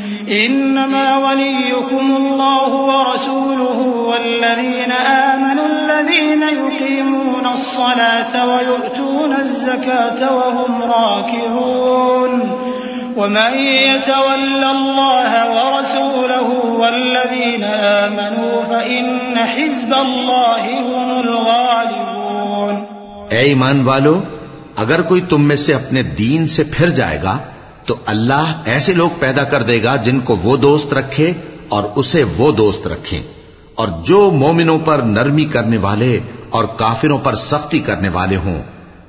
D: إنما وليكم الله ورسوله والذين آمنوا الذين يقيمون الصلاة ويؤتون الزكاة وهم راكعون. ومن يتول الله ورسوله والذين آمنوا فإن حزب الله هم الغالبون.
B: اے ایمان والو اگر کوئی تم میں سے اپنے دین سے پھر جائے گا تو اللہ ایسے لوگ پیدا کر دے گا جن کو وہ دوست رکھے اور اسے وہ دوست رکھیں۔ اور جو مومنوں پر نرمی کرنے والے اور کافروں پر سختی کرنے والے ہوں،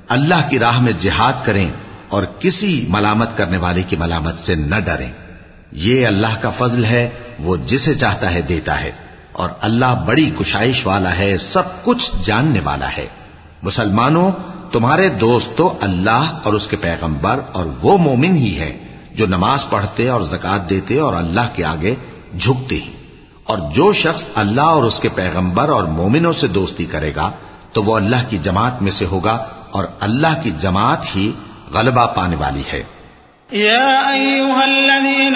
B: اللہ کی راہ میں جہاد کریں اور کسی ملامت کرنے والے کی ملامت سے نہ ڈریں۔ یہ اللہ کا فضل ہے، وہ جسے چاہتا ہے دیتا ہے۔ اور اللہ بڑی کشائش والا ہے، سب کچھ جاننے والا ہے۔ مسلمانوں تمہارے دوست تو اللہ اور اس کے پیغمبر اور وہ مومن ہی ہے جو نماز پڑھتے اور زکات دیتے اور اللہ کے آگے جھکتے ہیں۔ اور جو شخص اللہ اور اس کے پیغمبر اور مومنوں سے دوستی کرے گا، تو وہ اللہ کی جماعت میں سے ہوگا اور اللہ کی جماعت ہی غلبہ پانے والی ہے۔
D: يا أيها الذين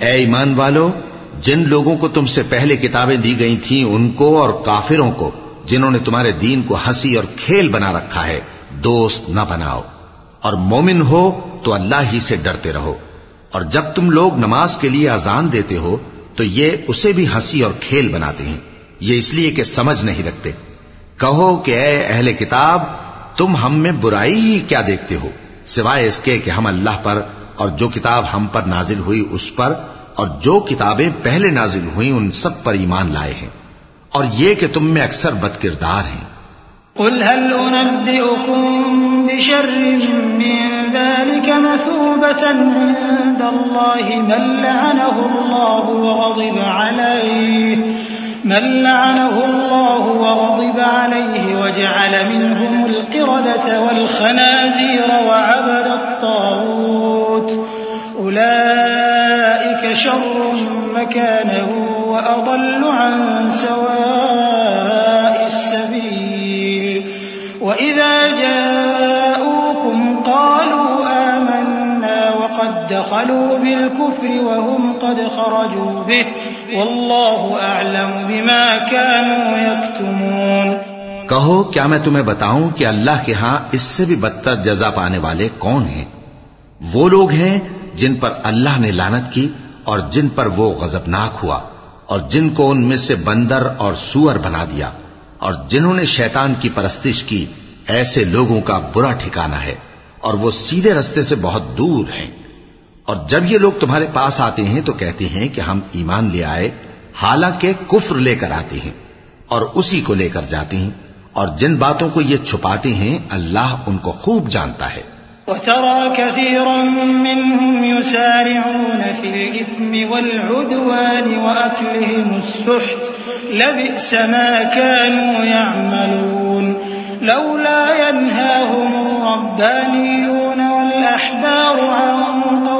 B: اے ایمان والو، جن لوگوں کو تم سے پہلے کتابیں دی گئی تھیں، ان کو اور کافروں کو، جنہوں نے تمہارے دین کو ہنسی اور کھیل بنا رکھا ہے، دوست نہ بناؤ۔ اور مومن ہو تو اللہ ہی سے ڈرتے رہو۔ اور جب تم لوگ نماز کے لیے اذان دیتے ہو، تو یہ اسے بھی ہنسی اور کھیل بناتے ہیں۔ یہ اس لیے کہ سمجھ نہیں رکھتے۔ کہو کہ اے اہل کتاب، تم ہم میں برائی ہی کیا دیکھتے ہو، سوائے اس کے کہ ہم اللہ پر اور جو کتاب ہم پر نازل ہوئی اس پر، اور جو کتابیں پہلے نازل ہوئی ان سب پر ایمان لائے ہیں۔ اور یہ کہ تم میں اکثر بد کردار ہیں۔
D: قل هل أنبئكم بشر من ذلك مثوبة عند الله من لعنه الله وغضب عليه من لعنه الله وغضب عليه وجعل منهم القردة والخنازير وعبد الطاغوت. أولئك شر مكانا وأضل عن سواء السبيل. وإذا جاءوكم قالوا آمنا وقد دخلوا بالكفر وهم قد خرجوا به. والله أعلم بما كانوا يكتمون
B: کہو، کیا میں تمہیں بتاؤں کہ اللہ کے ہاں اس سے بھی بدتر جزا پانے والے کون ہیں؟ وہ لوگ ہیں جن پر اللہ نے لانت کی اور جن پر وہ غضبناک ہوا اور جن کو ان میں سے بندر اور سور بنا دیا اور جنہوں نے شیطان کی پرستش کی، ایسے لوگوں کا برا ٹھکانہ ہے اور وہ سیدھے رستے سے بہت دور ہیں۔ اور جب یہ لوگ تمہارے پاس آتے ہیں تو کہتے ہیں کہ ہم ایمان لے آئے، حالانکہ کفر لے کر آتے ہیں اور اسی کو لے کر جاتے ہیں اور جن باتوں کو یہ چھپاتے ہیں، اللہ ان کو خوب جانتا ہے۔
D: وترى كثيرا منهم يسارعون في الإثم والعدوان وأكلهم السحت، لبئس ما كانوا يعملون. لولا ينهاهم الربانيون والأحبار عن قولهم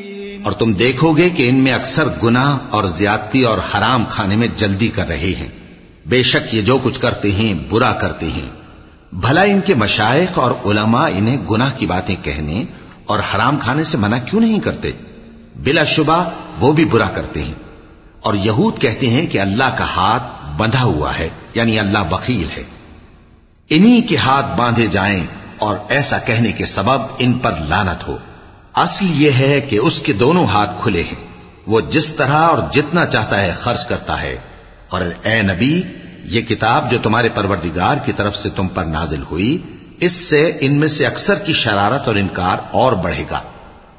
B: اور تم دیکھو گے کہ ان میں اکثر گناہ اور زیادتی اور حرام کھانے میں جلدی کر رہے ہیں۔ بے شک یہ جو کچھ کرتے ہیں، برا کرتے ہیں۔ بھلا ان کے مشائق اور علماء انہیں گناہ کی باتیں کہنے اور حرام کھانے سے منع کیوں نہیں کرتے؟ بلا شبہ وہ بھی برا کرتے ہیں۔ اور یہود کہتے ہیں کہ اللہ کا ہاتھ بندھا ہوا ہے یعنی اللہ بخیل ہے۔ انہی کے ہاتھ باندھے جائیں اور ایسا کہنے کے سبب ان پر لانت ہو۔ اصل یہ ہے کہ اس کے دونوں ہاتھ کھلے ہیں۔ وہ جس طرح اور جتنا چاہتا ہے خرچ کرتا ہے۔ اور اے نبی، یہ کتاب جو تمہارے پروردگار کی طرف سے تم پر نازل ہوئی، اس سے ان میں سے اکثر کی شرارت اور انکار اور بڑھے گا۔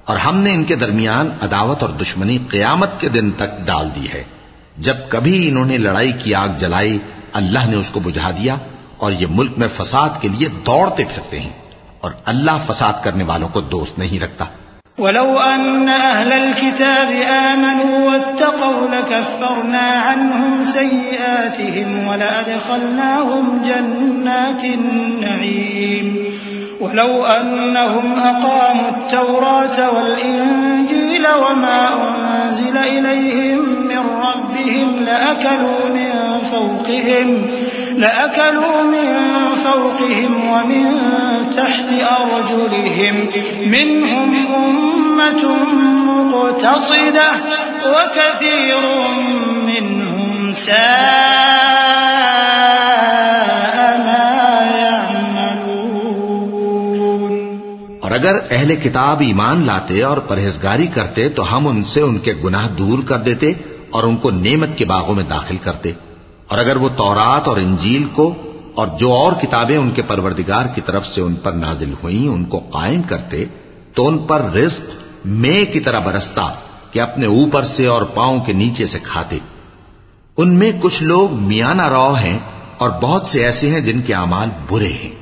B: اور ہم نے ان کے درمیان عداوت اور دشمنی قیامت کے دن تک ڈال دی ہے۔ جب کبھی انہوں نے لڑائی کی آگ جلائی، اللہ نے اس کو بجھا دیا اور یہ ملک میں فساد کے لیے دوڑتے پھرتے ہیں۔ اور اللہ فساد کرنے والوں کو دوست نہیں رکھتا۔
D: ولو أن أهل الكتاب آمنوا واتقوا لكفرنا عنهم سيئاتهم ولأدخلناهم جنات النعيم. ولو أنهم أقاموا التوراة والإنجيل وما أنزل إليهم من ربهم لأكلوا من فوقهم لأكلوا من فوقهم ومن تحت أرجلهم. منهم أمة مقتصدة وكثير منهم ساء ما يعملون.
B: اور اگر اہل کتاب ایمان لاتے اور پرہیزگاری کرتے تو ہم ان سے ان کے گناہ دور کر دیتے اور ان کو نعمت کے باغوں میں داخل کرتے۔ اور اگر وہ تورات اور انجیل کو اور جو اور کتابیں ان کے پروردگار کی طرف سے ان پر نازل ہوئیں، ان کو قائم کرتے، تو ان پر رزق میں کی طرح برستا کہ اپنے اوپر سے اور پاؤں کے نیچے سے کھاتے۔ ان میں کچھ لوگ میانہ رو ہیں اور بہت سے ایسے ہیں جن کے اعمال برے ہیں۔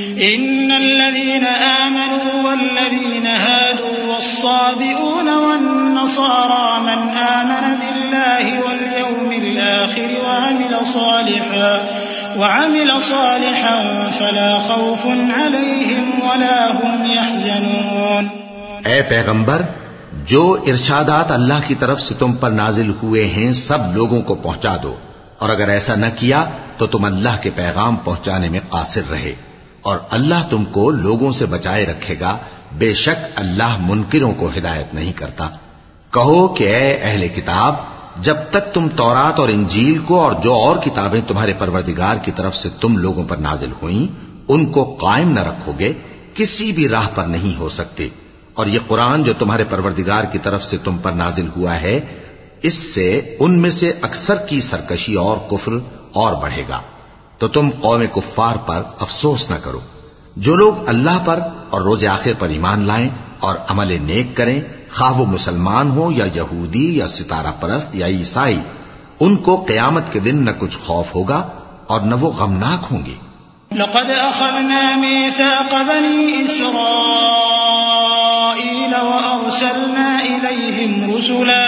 D: إن الذين آمنوا والذين هادوا والصابئون والنصارى من آمن بالله واليوم الآخر وعمل صالحا وعمل صالحا فلا خوف عليهم ولا هم يحزنون
B: اے پیغمبر، جو ارشادات اللہ کی طرف سے تم پر نازل ہوئے ہیں، سب لوگوں کو پہنچا دو۔ اور اگر ایسا نہ کیا، تو تم اللہ کے پیغام پہنچانے میں قاصر رہے۔ اور اللہ تم کو لوگوں سے بچائے رکھے گا۔ بے شک اللہ منکروں کو ہدایت نہیں کرتا۔ کہو کہ اے اہل کتاب، جب تک تم تورات اور انجیل کو اور جو اور کتابیں تمہارے پروردگار کی طرف سے تم لوگوں پر نازل ہوئیں، ان کو قائم نہ رکھو گے، کسی بھی راہ پر نہیں ہو سکتے۔ اور یہ قرآن جو تمہارے پروردگار کی طرف سے تم پر نازل ہوا ہے، اس سے ان میں سے اکثر کی سرکشی اور کفر اور بڑھے گا۔ تو تم قوم کفار پر افسوس نہ کرو۔ جو لوگ اللہ پر اور روز آخر پر ایمان لائیں اور عمل نیک کریں، خواہ وہ مسلمان ہو یا یہودی یا ستارہ پرست یا عیسائی، ان کو قیامت کے دن نہ کچھ خوف ہوگا اور نہ وہ غمناک ہوں گے۔
D: لقد أخذنا ميثاق بني إسرائيل وأرسلنا إليهم رسلا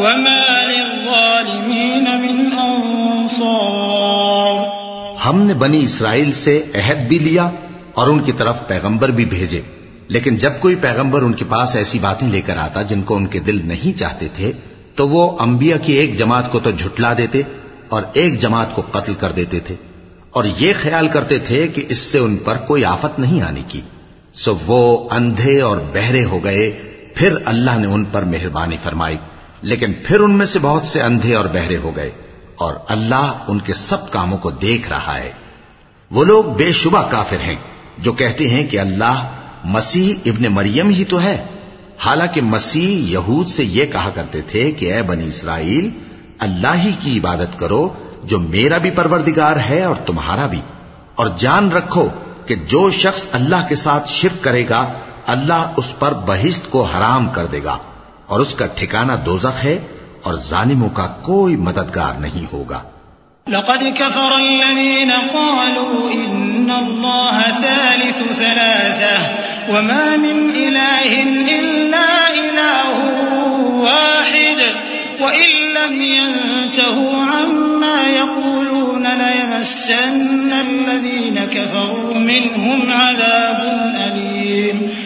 D: وما للظالمين من أنصار.
B: ہم نے بنی اسرائیل سے عہد بھی لیا اور ان کی طرف پیغمبر بھی بھیجے۔ لیکن جب کوئی پیغمبر ان کے پاس ایسی باتیں لے کر آتا جن کو ان کے دل نہیں چاہتے تھے، تو وہ انبیاء کی ایک جماعت کو تو جھٹلا دیتے اور ایک جماعت کو قتل کر دیتے تھے۔ اور یہ خیال کرتے تھے کہ اس سے ان پر کوئی آفت نہیں آنے کی۔ سو وہ اندھے اور بہرے ہو گئے پھر اللہ نے ان پر مہربانی فرمائی، لیکن پھر ان میں سے بہت سے اندھے اور بہرے ہو گئے، اور اللہ ان کے سب کاموں کو دیکھ رہا ہے۔ وہ لوگ بے شبہ کافر ہیں، جو کہتے ہیں کہ اللہ مسیح ابن مریم ہی تو ہے۔ حالانکہ مسیح یہود سے یہ کہا کرتے تھے کہ اے بنی اسرائیل، اللہ ہی کی عبادت کرو جو میرا بھی پروردگار ہے اور تمہارا بھی، اور جان رکھو کہ جو شخص اللہ کے ساتھ شرک کرے گا اللہ اس پر بہشت کو حرام کر دے گا اور اس کا ٹھکانہ دوزخ ہے اور ظالموں کا کوئی مددگار نہیں ہوگا۔
D: لقد كفر الذين قالوا إن الله ثالث ثلاثة وما من إله إلا إله واحد وإن لم ينتهوا عما يقولون ليمسن الذين كفروا منهم عذاب أليم.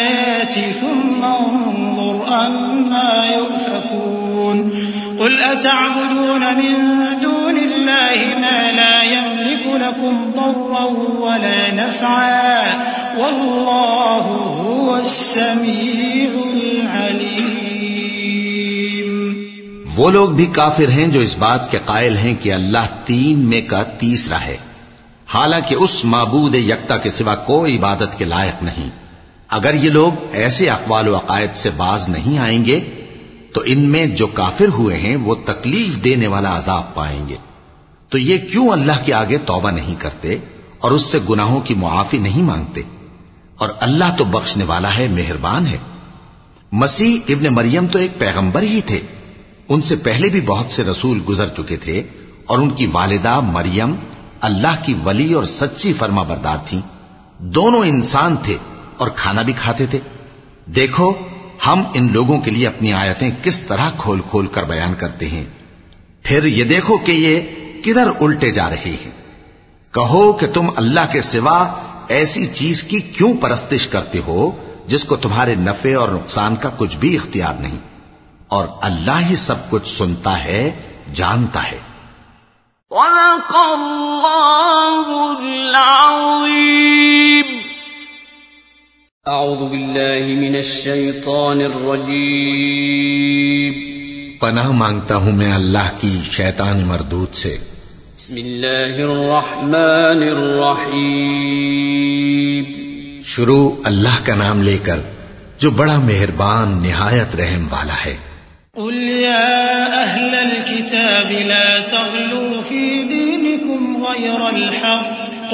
D: الآيات ثم انظر أما يؤفكون قل أتعبدون من دون الله ما لا يملك لكم ضرا ولا نفعا والله هو السميع العليم
B: وہ لوگ بھی کافر ہیں جو اس بات کے قائل ہیں کہ اللہ تین میں کا تیسرا ہے۔ حالانکہ اس معبود یکتا کے سوا کوئی عبادت کے لائق نہیں۔ اگر یہ لوگ ایسے اقوال و عقائد سے باز نہیں آئیں گے، تو ان میں جو کافر ہوئے ہیں، وہ تکلیف دینے والا عذاب پائیں گے۔ تو یہ کیوں اللہ کے آگے توبہ نہیں کرتے اور اس سے گناہوں کی معافی نہیں مانگتے؟ اور اللہ تو بخشنے والا ہے، مہربان ہے۔ مسیح ابن مریم تو ایک پیغمبر ہی تھے۔ ان سے پہلے بھی بہت سے رسول گزر چکے تھے اور ان کی والدہ مریم اللہ کی ولی اور سچی فرما بردار تھیں۔ دونوں انسان تھے۔ اور کھانا بھی کھاتے تھے۔ دیکھو، ہم ان لوگوں کے لیے اپنی آیتیں کس طرح کھول کھول کر بیان کرتے ہیں۔ پھر یہ دیکھو کہ یہ کدھر الٹے جا رہے ہیں۔ کہو کہ تم اللہ کے سوا ایسی چیز کی کیوں پرستش کرتے ہو جس کو تمہارے نفع اور نقصان کا کچھ بھی اختیار نہیں۔ اور اللہ ہی سب کچھ سنتا ہے، جانتا ہے۔
A: صدق اللہ العظیم۔ اعوذ باللہ من الشیطان الرجیم
B: پناہ مانگتا ہوں میں اللہ کی شیطان مردود سے۔
A: بسم اللہ الرحمن الرحیم.
B: شروع اللہ کا نام لے کر جو بڑا مہربان نہایت رحم والا ہے۔
D: قل يا أهل الكتاب لا تغلوا في دينكم غير الحق.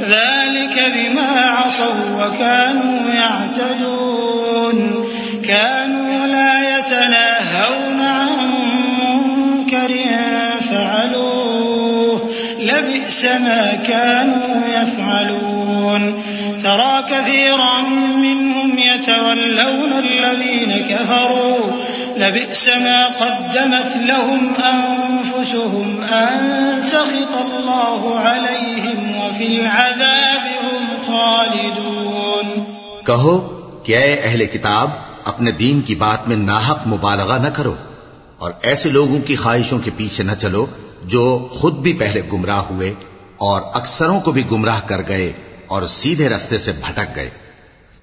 D: ذلك بما عصوا وكانوا يعتدون. كانوا لا يتناهون عن منكر فعلوه. لبئس ما كانوا يفعلون. ترى كثيرا منهم يتولون الذين كفروا. لبئس ما قدمت لهم أنفسهم أن سخط الله عليهم وفي العذاب هم خالدون
B: کہو کہ اے اہل کتاب، اپنے دین کی بات میں ناحق مبالغہ نہ کرو اور ایسے لوگوں کی خواہشوں کے پیچھے نہ چلو جو خود بھی پہلے گمراہ ہوئے اور اکثروں کو بھی گمراہ کر گئے اور سیدھے رستے سے بھٹک گئے۔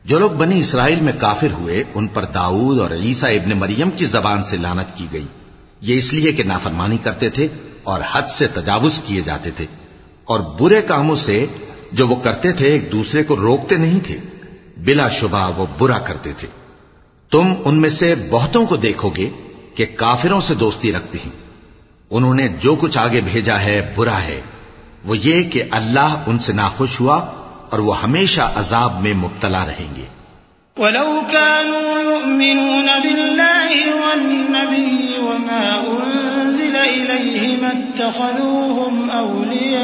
B: جو لوگ بنی اسرائیل میں کافر ہوئے، ان پر داؤد اور عیسیٰ ابن مریم کی زبان سے لانت کی گئی۔ یہ اس لیے کہ نافرمانی کرتے تھے اور حد سے تجاوز کیے جاتے تھے۔ اور برے کاموں سے جو وہ کرتے تھے ایک دوسرے کو روکتے نہیں تھے، بلا شبہ وہ برا کرتے تھے۔ تم ان میں سے بہتوں کو دیکھو گے کہ کافروں سے دوستی رکھتے ہیں۔ انہوں نے جو کچھ آگے بھیجا ہے، برا ہے۔ وہ یہ کہ اللہ ان سے ناخوش ہوا اور وہ ہمیشہ عذاب میں مبتلا رہیں گے۔
D: ولو كانوا يؤمنون بالله والنبي وما أنزل إليه ما اتخذوهم أولياء،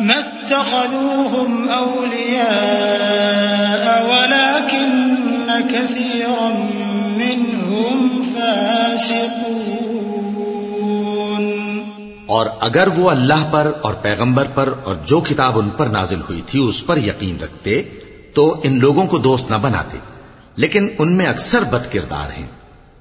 D: ما اتخذوهم أولياء، ولكن كثيرا منهم فاسقون.
B: اور اگر وہ اللہ پر اور پیغمبر پر اور جو کتاب ان پر نازل ہوئی تھی اس پر یقین رکھتے، تو ان لوگوں کو دوست نہ بناتے، لیکن ان میں اکثر بد کردار ہیں۔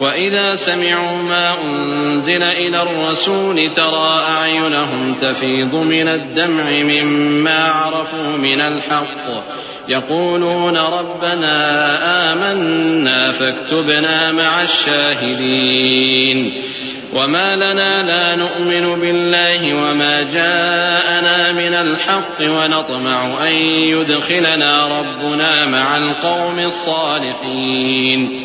C: وإذا سمعوا ما أنزل إلى الرسول ترى أعينهم تفيض من الدمع مما عرفوا من الحق. يقولون ربنا آمنا فاكتبنا مع الشاهدين. وما لنا لا نؤمن بالله وما جاءنا من الحق ونطمع أن يدخلنا ربنا مع القوم الصالحين.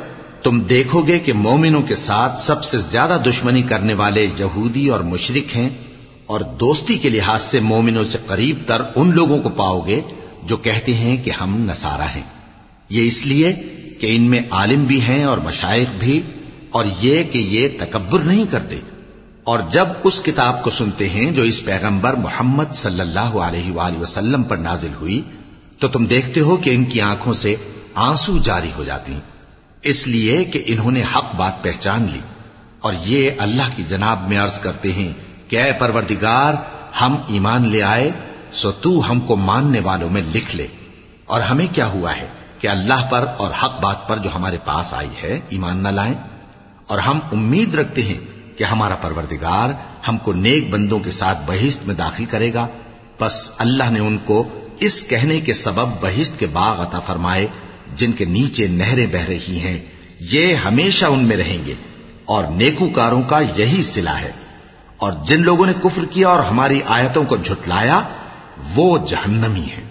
B: تم دیکھو گے کہ مومنوں کے ساتھ سب سے زیادہ دشمنی کرنے والے یہودی اور مشرک ہیں، اور دوستی کے لحاظ سے مومنوں سے قریب تر ان لوگوں کو پاؤ گے جو کہتے ہیں کہ ہم نسارا ہیں۔ یہ اس لیے کہ ان میں عالم بھی ہیں اور مشائق بھی، اور یہ کہ یہ تکبر نہیں کرتے۔ اور جب اس کتاب کو سنتے ہیں جو اس پیغمبر محمد صلی اللہ علیہ وآلہ وسلم پر نازل ہوئی، تو تم دیکھتے ہو کہ ان کی آنکھوں سے آنسو جاری ہو جاتے ہیں۔ اس لیے کہ انہوں نے حق بات پہچان لی اور یہ اللہ کی جناب میں عرض کرتے ہیں کہ اے پروردگار، ہم ایمان لے آئے، سو تو ہم کو ماننے والوں میں لکھ لے۔ اور ہمیں کیا ہوا ہے کہ اللہ پر اور حق بات پر جو ہمارے پاس آئی ہے، ایمان نہ لائیں؟ اور ہم امید رکھتے ہیں کہ ہمارا پروردگار ہم کو نیک بندوں کے ساتھ بہشت میں داخل کرے گا۔ بس اللہ نے ان کو اس کہنے کے سبب بہشت کے باغ عطا فرمائے جن کے نیچے نہریں بہ رہی ہیں، یہ ہمیشہ ان میں رہیں گے، اور نیکوکاروں کا یہی سلا ہے۔ اور جن لوگوں نے کفر کیا اور ہماری آیتوں کو جھٹلایا، وہ جہنمی ہیں۔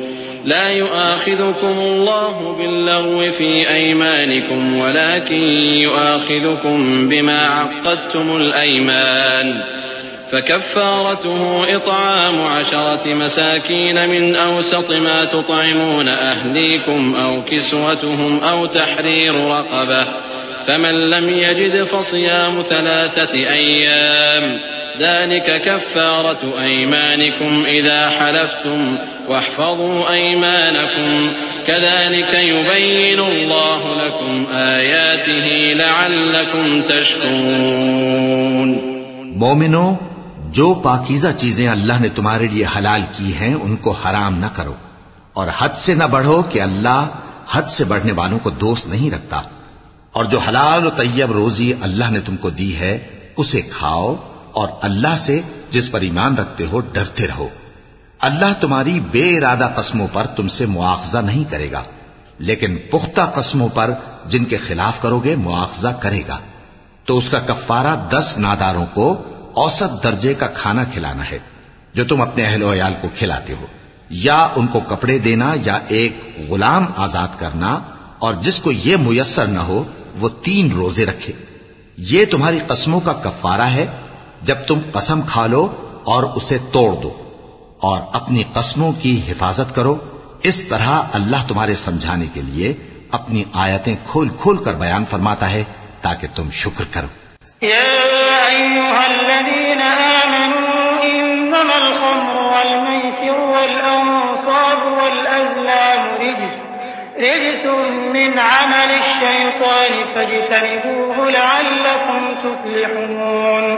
C: لا يؤاخذكم الله باللغو في أيمانكم ولكن يؤاخذكم بما عقدتم الأيمان. فكفارته إطعام عشرة مساكين من أوسط ما تطعمون أهليكم أو كسوتهم أو تحرير رقبة فمن لم يجد فصيام ثلاثة أيام ذلك كفارة أيمانكم إذا حلفتم واحفظوا أيمانكم. كذلك يبين الله لكم آياته لعلكم تشكرون.
B: مومنو، جو پاکیزہ چیزیں اللہ نے تمہارے لیے حلال کی ہیں، ان کو حرام نہ کرو اور حد سے نہ بڑھو کہ اللہ حد سے بڑھنے والوں کو دوست نہیں رکھتا۔ اور جو حلال و طیب روزی اللہ نے تم کو دی ہے، اسے کھاؤ۔ اور اللہ سے جس پر ایمان رکھتے ہو ڈرتے رہو۔ اللہ تمہاری بے ارادہ قسموں پر تم سے مواخذہ نہیں کرے گا، لیکن پختہ قسموں پر جن کے خلاف کرو گے مواخذہ کرے گا۔ تو اس کا کفارہ دس ناداروں کو اوسط درجے کا کھانا کھلانا ہے، جو تم اپنے اہل و عیال کو کھلاتے ہو۔ یا ان کو کپڑے دینا یا ایک غلام آزاد کرنا، اور جس کو یہ میسر نہ ہو، وہ تین روزے رکھے۔ یہ تمہاری قسموں کا کفارہ ہے جب تم قسم کھا لو اور اسے توڑ دو اور اپنی قسموں کی حفاظت کرو، اس طرح اللہ تمہارے سمجھانے کے لیے اپنی آیتیں کھول کھول کر بیان فرماتا ہے تاکہ تم شکر کرو۔
D: يا أيها الذين آمنوا إنما الخمر والميسر والأنصاب والأزلام رجس رجس من عمل الشيطان فاجتنبوه لعلكم تفلحون۔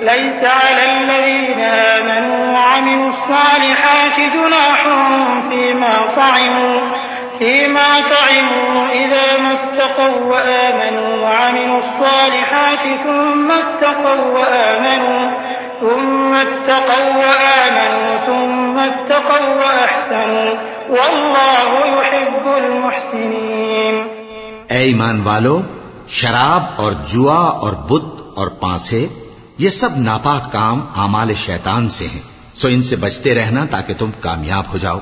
D: ليس على الذين آمنوا وعملوا الصالحات جناح فيما طعموا فيما طعموا إذا ما اتقوا وآمنوا وعملوا الصالحات ثم اتقوا وآمنوا ثم اتقوا وآمنوا ثم اتقوا وأحسنوا. والله يحب المحسنين.
B: اے ایمان والو شراب اور جوا اور بت اور پانسے یہ سب ناپاک کام اعمال شیطان سے ہیں۔ سو ان سے بچتے رہنا تاکہ تم کامیاب ہو جاؤ۔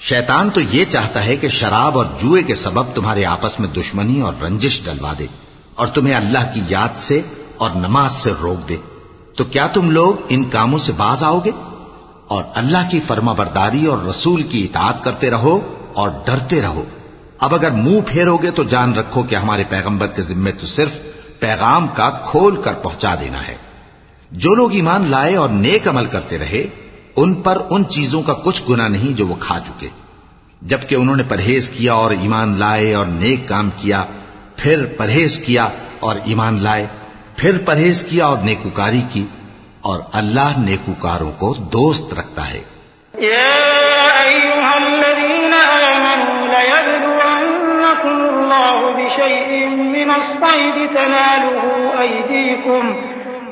B: شیطان تو یہ چاہتا ہے کہ شراب اور جوئے کے سبب تمہارے آپس میں دشمنی اور رنجش ڈلوا دے اور تمہیں اللہ کی یاد سے اور نماز سے روک دے۔ تو کیا تم لوگ ان کاموں سے باز آؤ گے؟ اور اللہ کی فرما برداری اور رسول کی اطاعت کرتے رہو اور ڈرتے رہو۔ اب اگر منہ پھیرو گے تو جان رکھو کہ ہمارے پیغمبر کے ذمے تو صرف پیغام کا کھول کر پہنچا دینا ہے۔ جو لوگ ایمان لائے اور نیک عمل کرتے رہے، ان پر ان چیزوں کا کچھ گنا نہیں جو وہ کھا چکے۔ جبکہ انہوں نے پرہیز کیا اور ایمان لائے اور نیک کام کیا، پھر پرہیز کیا اور ایمان لائے، پھر پرہیز کیا اور نیکوکاری کی، اور اللہ نیکوکاروں کو دوست رکھتا ہے۔
D: يا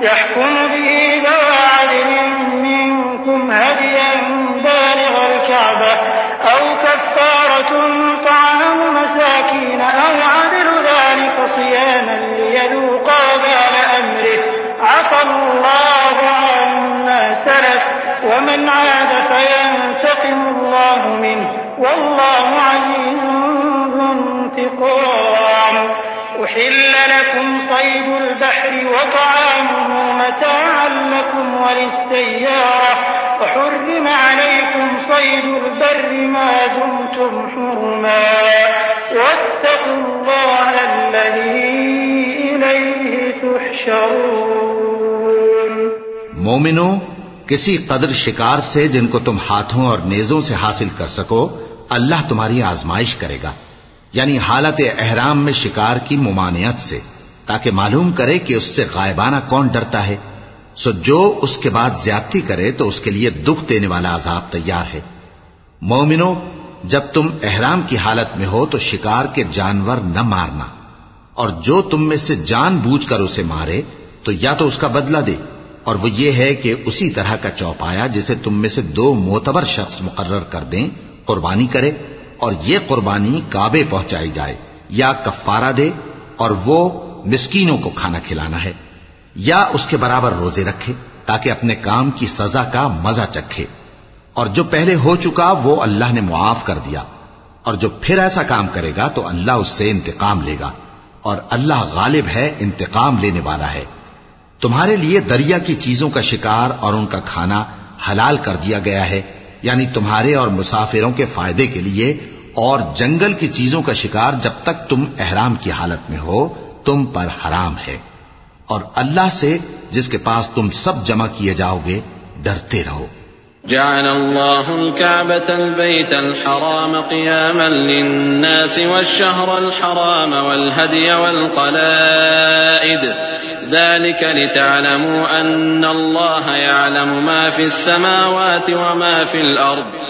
D: يحكم به ذوى عدل منكم هديا بالغ الكعبة أو كفارة طعام مساكين أو عدل ذلك صياما ليذوقا بال أمره. عفى الله عما سلف ومن عاد فينتقم الله منه. والله عزيز ذو انتقام. أحل لكم صيد البحر وطعامه متاعا لكم وللسيارة وحرم عليكم صيد البر ما دمتم حرما واتقوا الله الذي إليه تحشرون.
B: مومنو کسی قدر شکار سے جن کو تم ہاتھوں اور نیزوں سے حاصل کر سکو، اللہ تمہاری آزمائش کرے گا یعنی حالت احرام میں شکار کی ممانعت سے۔ تاکہ معلوم کرے کہ اس سے غائبانہ کون ڈرتا ہے۔ سو جو اس کے بعد زیادتی کرے تو اس کے لیے دکھ دینے والا عذاب تیار ہے۔ مومنو جب تم احرام کی حالت میں ہو تو شکار کے جانور نہ مارنا۔ اور جو تم میں سے جان بوجھ کر اسے مارے تو یا تو اس کا بدلہ دے۔ اور وہ یہ ہے کہ اسی طرح کا چوپایا جسے تم میں سے دو معتبر شخص مقرر کر دیں، قربانی کرے اور یہ قربانی کعبے پہنچائی جائے یا کفارہ دے اور وہ مسکینوں کو کھانا کھلانا ہے، یا اس کے برابر روزے رکھے تاکہ اپنے کام کی سزا کا مزہ چکھے۔ اور جو پہلے ہو چکا وہ اللہ نے معاف کر دیا۔ اور جو پھر ایسا کام کرے گا تو اللہ اس سے انتقام لے گا۔ اور اللہ غالب ہے، انتقام لینے والا ہے۔ تمہارے لیے دریا کی چیزوں کا شکار اور ان کا کھانا حلال کر دیا گیا ہے۔ یعنی تمہارے اور مسافروں کے فائدے کے لیے اور جنگل کی چیزوں کا شکار جب تک تم احرام کی حالت میں ہو تم پر حرام ہے اور اللہ سے جس کے پاس تم سب جمع کیے جاؤ گے ڈرتے رہو
C: جعل الله الكعبة البيت الحرام قياما للناس والشهر الحرام والهدي والقلائد. ذلك لتعلموا أن الله يعلم ما في السماوات وما في الأرض.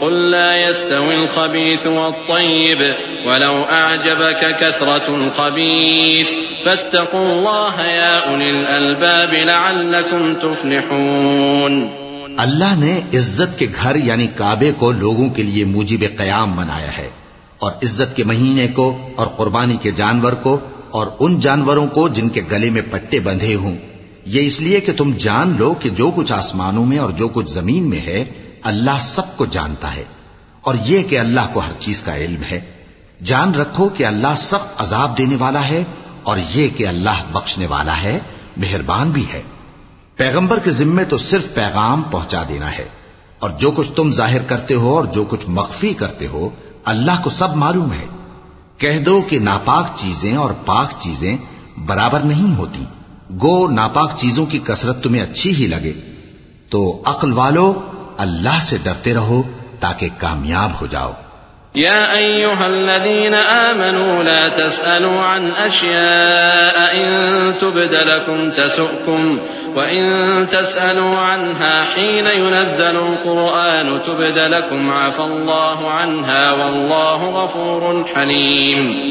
C: قل لا يستوي الخبيث والطيب ولو أعجبك كثرة الخبيث فاتقوا الله يا أولي الألباب لعلكم تفلحون
B: اللہ نے عزت کے گھر یعنی کعبے کو لوگوں کے لیے موجب قیام بنایا ہے اور عزت کے مہینے کو اور قربانی کے جانور کو اور ان جانوروں کو جن کے گلے میں پٹے بندھے ہوں۔ یہ اس لیے کہ تم جان لو کہ جو کچھ آسمانوں میں اور جو کچھ زمین میں ہے اللہ سب کو جانتا ہے اور یہ کہ اللہ کو ہر چیز کا علم ہے۔ جان رکھو کہ اللہ سخت عذاب دینے والا ہے اور یہ کہ اللہ بخشنے والا ہے، مہربان بھی ہے۔ پیغمبر کے ذمے تو صرف پیغام پہنچا دینا ہے۔ اور جو کچھ تم ظاہر کرتے ہو اور جو کچھ مخفی کرتے ہو، اللہ کو سب معلوم ہے۔ کہہ دو کہ ناپاک چیزیں اور پاک چیزیں برابر نہیں ہوتی۔ گو، ناپاک چیزوں کی کثرت تمہیں اچھی ہی لگے۔ تو عقل والو اللہ سے ڈرتے رہو تاکہ کامیاب ہو جاؤ۔
C: يا أيها الذين آمنوا لا تسألوا عن أشياء إن تبد لكم تسؤكم وإن تسألوا عنها حين ينزل القرآن تبد لكم عفى الله عنها والله غفور حليم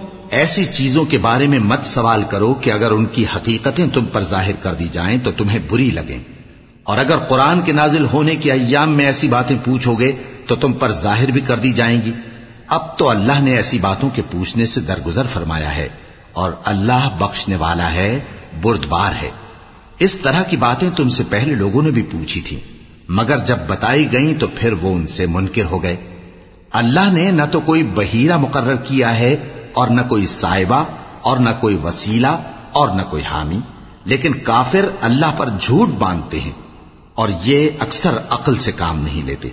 B: ایسی چیزوں کے بارے میں مت سوال کرو کہ اگر ان کی حقیقتیں تم پر ظاہر کر دی جائیں تو تمہیں بری لگیں۔ اور اگر قرآن کے نازل ہونے کے ایام میں ایسی باتیں پوچھو گے تو تم پر ظاہر بھی کر دی جائیں گی۔ اب تو اللہ نے ایسی باتوں کے پوچھنے سے درگزر فرمایا ہے اور اللہ بخشنے والا ہے، بردبار ہے۔ اس طرح کی باتیں تم سے پہلے لوگوں نے بھی پوچھی تھی مگر جب بتائی گئیں تو پھر وہ ان سے منکر ہو گئے۔ اللہ نے نہ تو کوئی بحیرہ مقرر کیا ہے اور نہ کوئی صاحبہ اور نہ کوئی وسیلہ اور نہ کوئی حامی، لیکن کافر اللہ پر جھوٹ باندھتے ہیں اور یہ اکثر عقل سے کام نہیں لیتے۔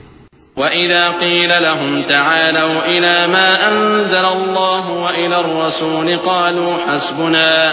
C: وَإِذَا قِيلَ لَهُمْ تَعَالَوْا إِلَى مَا أَنزَلَ اللَّهُ وَإِلَى الرَّسُولِ قَالُوا حَسْبُنَا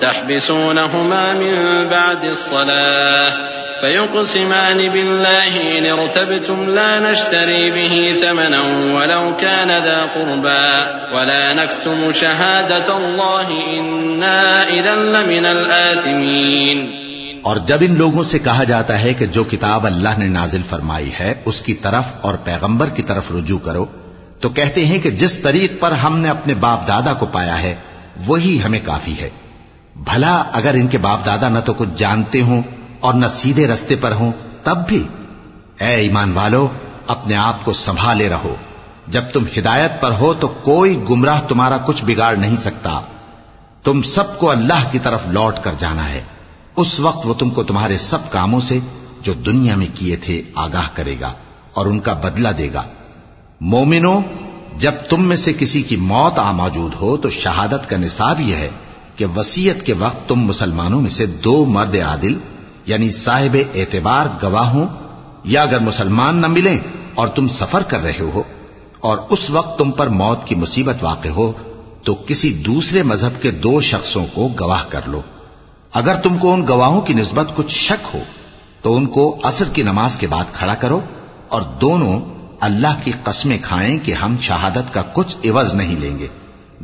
C: تحبسونهما من بعد الصلاة فيقسمان بالله إن ارتبتم لا نشتري به ثمنا ولو كان ذا قربى ولا نكتم شهادة الله إنا إذا لمن الآثمين
B: اور جب ان لوگوں سے کہا جاتا ہے کہ جو کتاب اللہ نے نازل فرمائی ہے، اس کی طرف اور پیغمبر کی طرف رجوع کرو، تو کہتے ہیں کہ جس طریق پر ہم نے اپنے باپ دادا کو پایا ہے، وہی ہمیں کافی ہے۔ بھلا اگر ان کے باپ دادا نہ تو کچھ جانتے ہوں اور نہ سیدھے رستے پر ہوں، تب بھی۔ اے ایمان والو، اپنے آپ کو سنبھالے رہو۔ جب تم ہدایت پر ہو تو کوئی گمراہ تمہارا کچھ بگاڑ نہیں سکتا۔ تم سب کو اللہ کی طرف لوٹ کر جانا ہے۔ اس وقت وہ تم کو تمہارے سب کاموں سے جو دنیا میں کیے تھے آگاہ کرے گا اور ان کا بدلہ دے گا۔ مومنو، جب تم میں سے کسی کی موت آ موجود ہو تو شہادت کا نصاب یہ ہے کہ وسیعت کے وقت تم مسلمانوں میں سے دو مرد عادل یعنی صاحب اعتبار گواہ ہوں، یا اگر مسلمان نہ ملیں اور تم سفر کر رہے ہو اور اس وقت تم پر موت کی مصیبت واقع ہو، تو کسی دوسرے مذہب کے دو شخصوں کو گواہ کر لو۔ اگر تم کو ان گواہوں کی نسبت کچھ شک ہو، تو ان کو اثر کی نماز کے بعد کھڑا کرو اور دونوں اللہ کی قسمیں کھائیں کہ ہم شہادت کا کچھ عوض نہیں لیں گے۔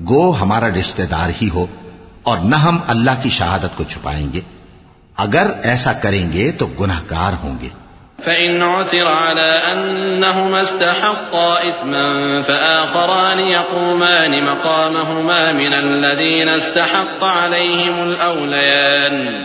B: گو ہمارا رشتہ دار ہی ہو۔ اور نہ ہم اللہ کی شہادت کو چھپائیں گے۔ اگر ایسا کریں گے تو گناہ گار ہوں گے۔
C: فإن عثر على أنهما استحقا إثما فآخران يقومان مقامهما من الذين استحق عليهم الأوليان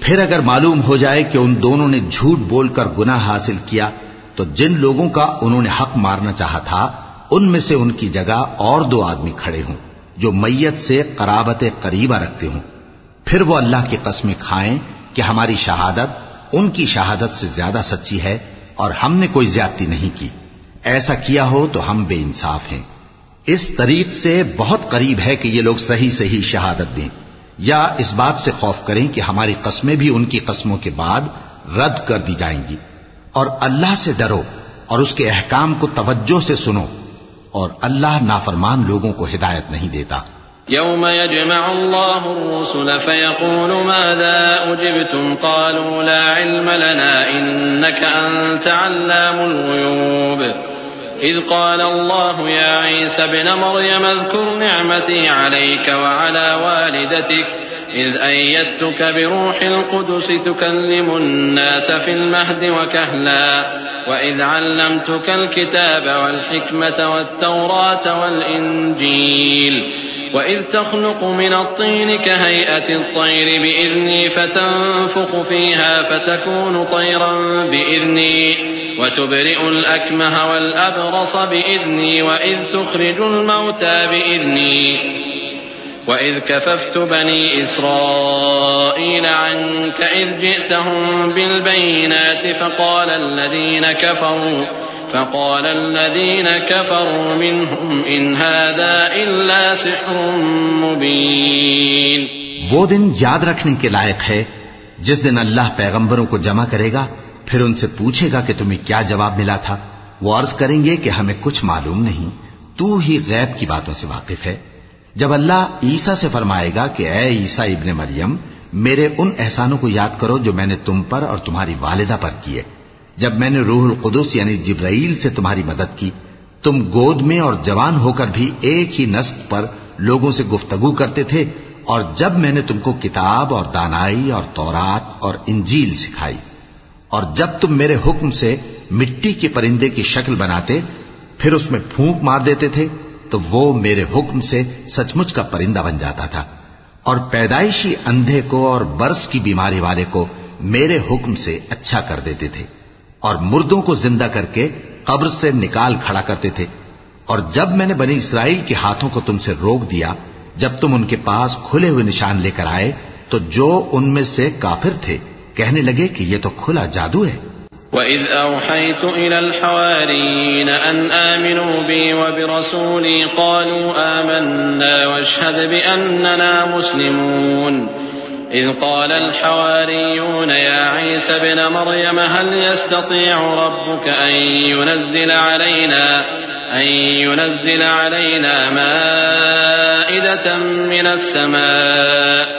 B: پھر اگر معلوم ہو جائے کہ ان دونوں نے جھوٹ بول کر گناہ حاصل کیا، تو جن لوگوں کا انہوں نے حق مارنا چاہا تھا، ان میں سے ان کی جگہ اور دو آدمی کھڑے ہوں، جو میت سے قرابت قریبہ رکھتے ہوں۔ پھر وہ اللہ کی قسمیں کھائیں کہ ہماری شہادت ان کی شہادت سے زیادہ سچی ہے اور ہم نے کوئی زیادتی نہیں کی۔ ایسا کیا ہو تو ہم بے انصاف ہیں۔ اس طریق سے بہت قریب ہے کہ یہ لوگ صحیح صحیح شہادت دیں۔ یا اس بات سے خوف کریں کہ ہماری قسمیں بھی ان کی قسموں کے بعد رد کر دی جائیں گی۔ اور اللہ سے ڈرو اور اس کے احکام کو توجہ سے سنو اور اللہ نافرمان لوگوں کو ہدایت نہیں دیتا۔
C: يوم يجمع الله الرسل فيقول ماذا أجبتم قالوا لا علم لنا إنك أنت علام الغيوب إذ قال الله يا عيسى ابن مريم اذكر نعمتي عليك وعلى والدتك إذ أيدتك بروح القدس تكلم الناس في المهد وكهلا وإذ علمتك الكتاب والحكمة والتوراة والإنجيل وإذ تخلق من الطين كهيئة الطير بإذني فتنفخ فيها فتكون طيرا بإذني وتبرئ الأكمه والأبرص بإذني وإذ تخرج الموتى بإذني وإذ كففت بني إسرائيل عنك إذ جئتهم بالبينات فقال الذين كفروا فقال الذين كفروا منهم إن هذا إلا سحر مبين
B: وہ دن یاد رکھنے کے لائق ہے جس دن اللہ پیغمبروں کو جمع کرے گا پھر ان سے پوچھے گا کہ تمہیں کیا جواب ملا تھا۔ وہ عرض کریں گے کہ ہمیں کچھ معلوم نہیں۔ تو ہی غیب کی باتوں سے واقف ہے۔ جب اللہ عیسیٰ سے فرمائے گا کہ اے عیسیٰ ابن مریم، میرے ان احسانوں کو یاد کرو جو میں نے تم پر اور تمہاری والدہ پر کیے۔ جب میں نے روح القدس یعنی جبرائیل سے تمہاری مدد کی، تم گود میں اور جوان ہو کر بھی ایک ہی نسل پر لوگوں سے گفتگو کرتے تھے اور جب میں نے تم کو کتاب اور دانائی اور تورات اور انجیل سکھائی۔ اور جب تم میرے حکم سے مٹی کے پرندے کی شکل بناتے، پھر اس میں پھونک مار دیتے تھے، تو وہ میرے حکم سے سچ مچ کا پرندہ بن جاتا تھا۔ اور پیدائشی اندھے کو اور برس کی بیماری والے کو میرے حکم سے اچھا کر دیتے تھے۔ اور مردوں کو زندہ کر کے قبر سے نکال کھڑا کرتے تھے۔ اور جب میں نے بنی اسرائیل کے ہاتھوں کو تم سے روک دیا، جب تم ان کے پاس کھلے ہوئے نشان لے کر آئے، تو جو ان میں سے کافر تھے کہنے لگے کہ یہ تو کھلا جادو ہے
C: وَإِذْ أَوْحَيْتُ إِلَى الْحَوَارِيِّينَ أَنْ آمِنُوا بِي وَبِرَسُولِي قَالُوا آمَنَّا وَاشْهَدْ بِأَنَّنَا مُسْلِمُونَ. إذ قال الحواريون يا عيسى ابن مريم هل يستطيع ربك أن ينزل علينا أن ينزل علينا مائدة من السماء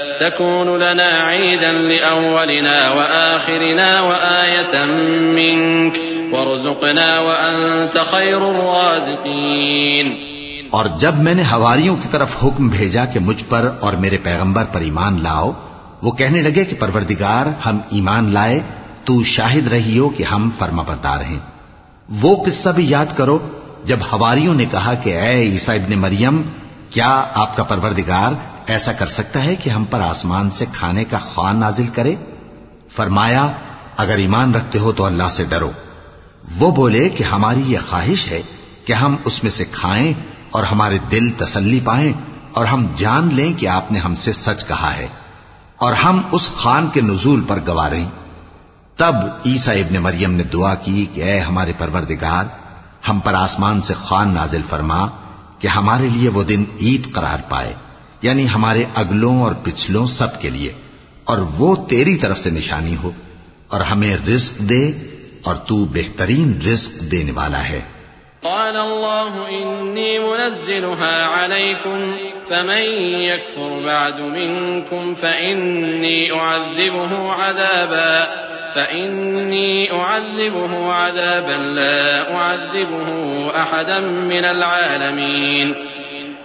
C: تكون لنا عيدا لأولنا وآخرنا وآية منك وارزقنا وأنت خير الرازقين.
B: اور جب میں نے ہواریوں کی طرف حکم بھیجا کہ مجھ پر اور میرے پیغمبر پر ایمان لاؤ، وہ کہنے لگے کہ پروردگار، ہم ایمان لائے، تو شاہد رہی ہو کہ ہم فرما بردار ہیں۔ وہ قصہ بھی یاد کرو، جب ہواریوں نے کہا کہ اے عیسیٰ ابن مریم، کیا آپ کا پروردگار ایسا کر سکتا ہے کہ ہم پر آسمان سے کھانے کا خوان نازل کرے؟ فرمایا، اگر ایمان رکھتے ہو تو اللہ سے ڈرو۔ وہ بولے کہ ہماری یہ خواہش ہے کہ ہم اس میں سے کھائیں اور ہمارے دل تسلی پائیں اور ہم جان لیں کہ آپ نے ہم سے سچ کہا ہے اور ہم اس خان کے نزول پر گوا رہی تب عیسیٰ ابن مریم نے دعا کی کہ اے ہمارے پروردگار، ہم پر آسمان سے خان نازل فرما کہ ہمارے لیے وہ دن عید قرار پائے۔ یعنی ہمارے اگلوں اور پچھلوں سب کے لیے، اور وہ تیری طرف سے نشانی ہو، اور ہمیں رزق دے، اور تو بہترین رزق دینے والا ہے۔
C: قال الله إني منزلها عليكم، فمن يكفر بعد منكم فإني أعذبه عذابا، فإني أعذبه عذابا لا أعذبه أحدا من العالمين۔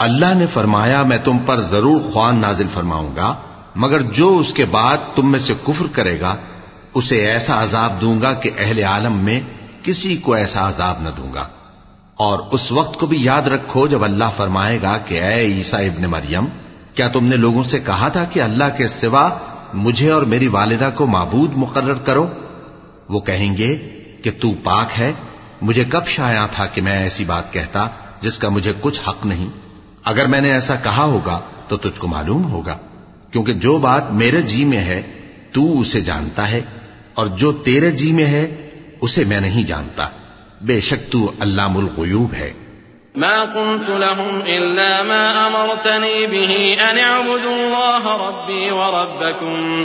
B: اللہ نے فرمایا، میں تم پر ضرور خوان نازل فرماؤں گا، مگر جو اس کے بعد تم میں سے کفر کرے گا، اسے ایسا عذاب دوں گا کہ اہل عالم میں کسی کو ایسا عذاب نہ دوں گا۔ اور اس وقت کو بھی یاد رکھو جب اللہ فرمائے گا کہ اے عیسیٰ ابن مریم، کیا تم نے لوگوں سے کہا تھا کہ اللہ کے سوا مجھے اور میری والدہ کو معبود مقرر کرو؟ وہ کہیں گے کہ تو پاک ہے، مجھے کب شایا تھا کہ میں ایسی بات کہتا جس کا مجھے کچھ حق نہیں۔ اگر میں نے ایسا کہا ہوگا تو تجھ کو معلوم ہوگا، کیونکہ جو بات میرے جی میں ہے، تو اسے جانتا ہے، اور جو تیرے جی میں ہے، اسے میں نہیں جانتا۔ بے شک تو علام الغیوب ہے۔
C: ما قلت لهم إلا ما أمرتني به أن اعبدوا الله ربي وربكم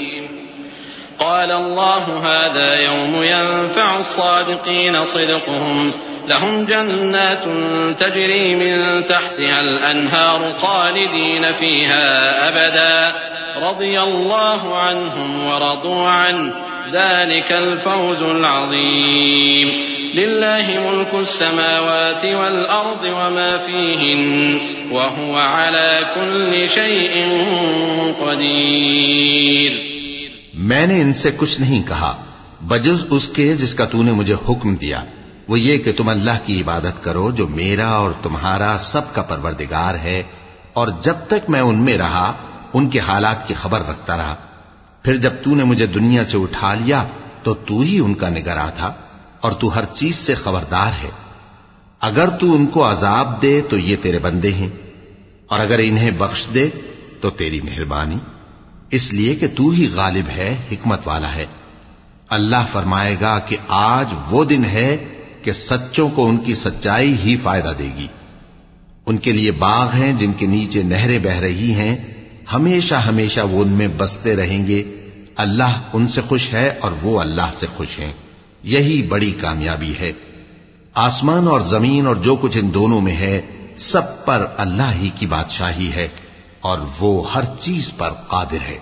C: قال الله هذا يوم ينفع الصادقين صدقهم. لهم جنات تجري من تحتها الأنهار خالدين فيها أبدا. رضي الله عنهم ورضوا عنه. ذلك الفوز العظيم. لله ملك السماوات والأرض وما فيهن وهو على كل شيء قدير.
B: میں نے ان سے کچھ نہیں کہا، بجز اس کے جس کا تو نے مجھے حکم دیا۔ وہ یہ کہ تم اللہ کی عبادت کرو جو میرا اور تمہارا سب کا پروردگار ہے، اور جب تک میں ان میں رہا، ان کے حالات کی خبر رکھتا رہا۔ پھر جب تو نے مجھے دنیا سے اٹھا لیا، تو تو ہی ان کا نگراں تھا، اور تو ہر چیز سے خبردار ہے۔ اگر تو ان کو عذاب دے، تو یہ تیرے بندے ہیں، اور اگر انہیں بخش دے، تو تیری مہربانی۔ اس لیے کہ تو ہی غالب ہے، حکمت والا ہے۔ اللہ فرمائے گا کہ آج وہ دن ہے کہ سچوں کو ان کی سچائی ہی فائدہ دے گی۔ ان کے لیے باغ ہیں جن کے نیچے نہریں بہ رہی ہیں۔ ہمیشہ ہمیشہ وہ ان میں بستے رہیں گے۔ اللہ ان سے خوش ہے اور وہ اللہ سے خوش ہیں۔ یہی بڑی کامیابی ہے۔ آسمان اور زمین اور جو کچھ ان دونوں میں ہے، سب پر اللہ ہی کی بادشاہی ہے۔ اور وہ ہر چیز پر قادر ہے۔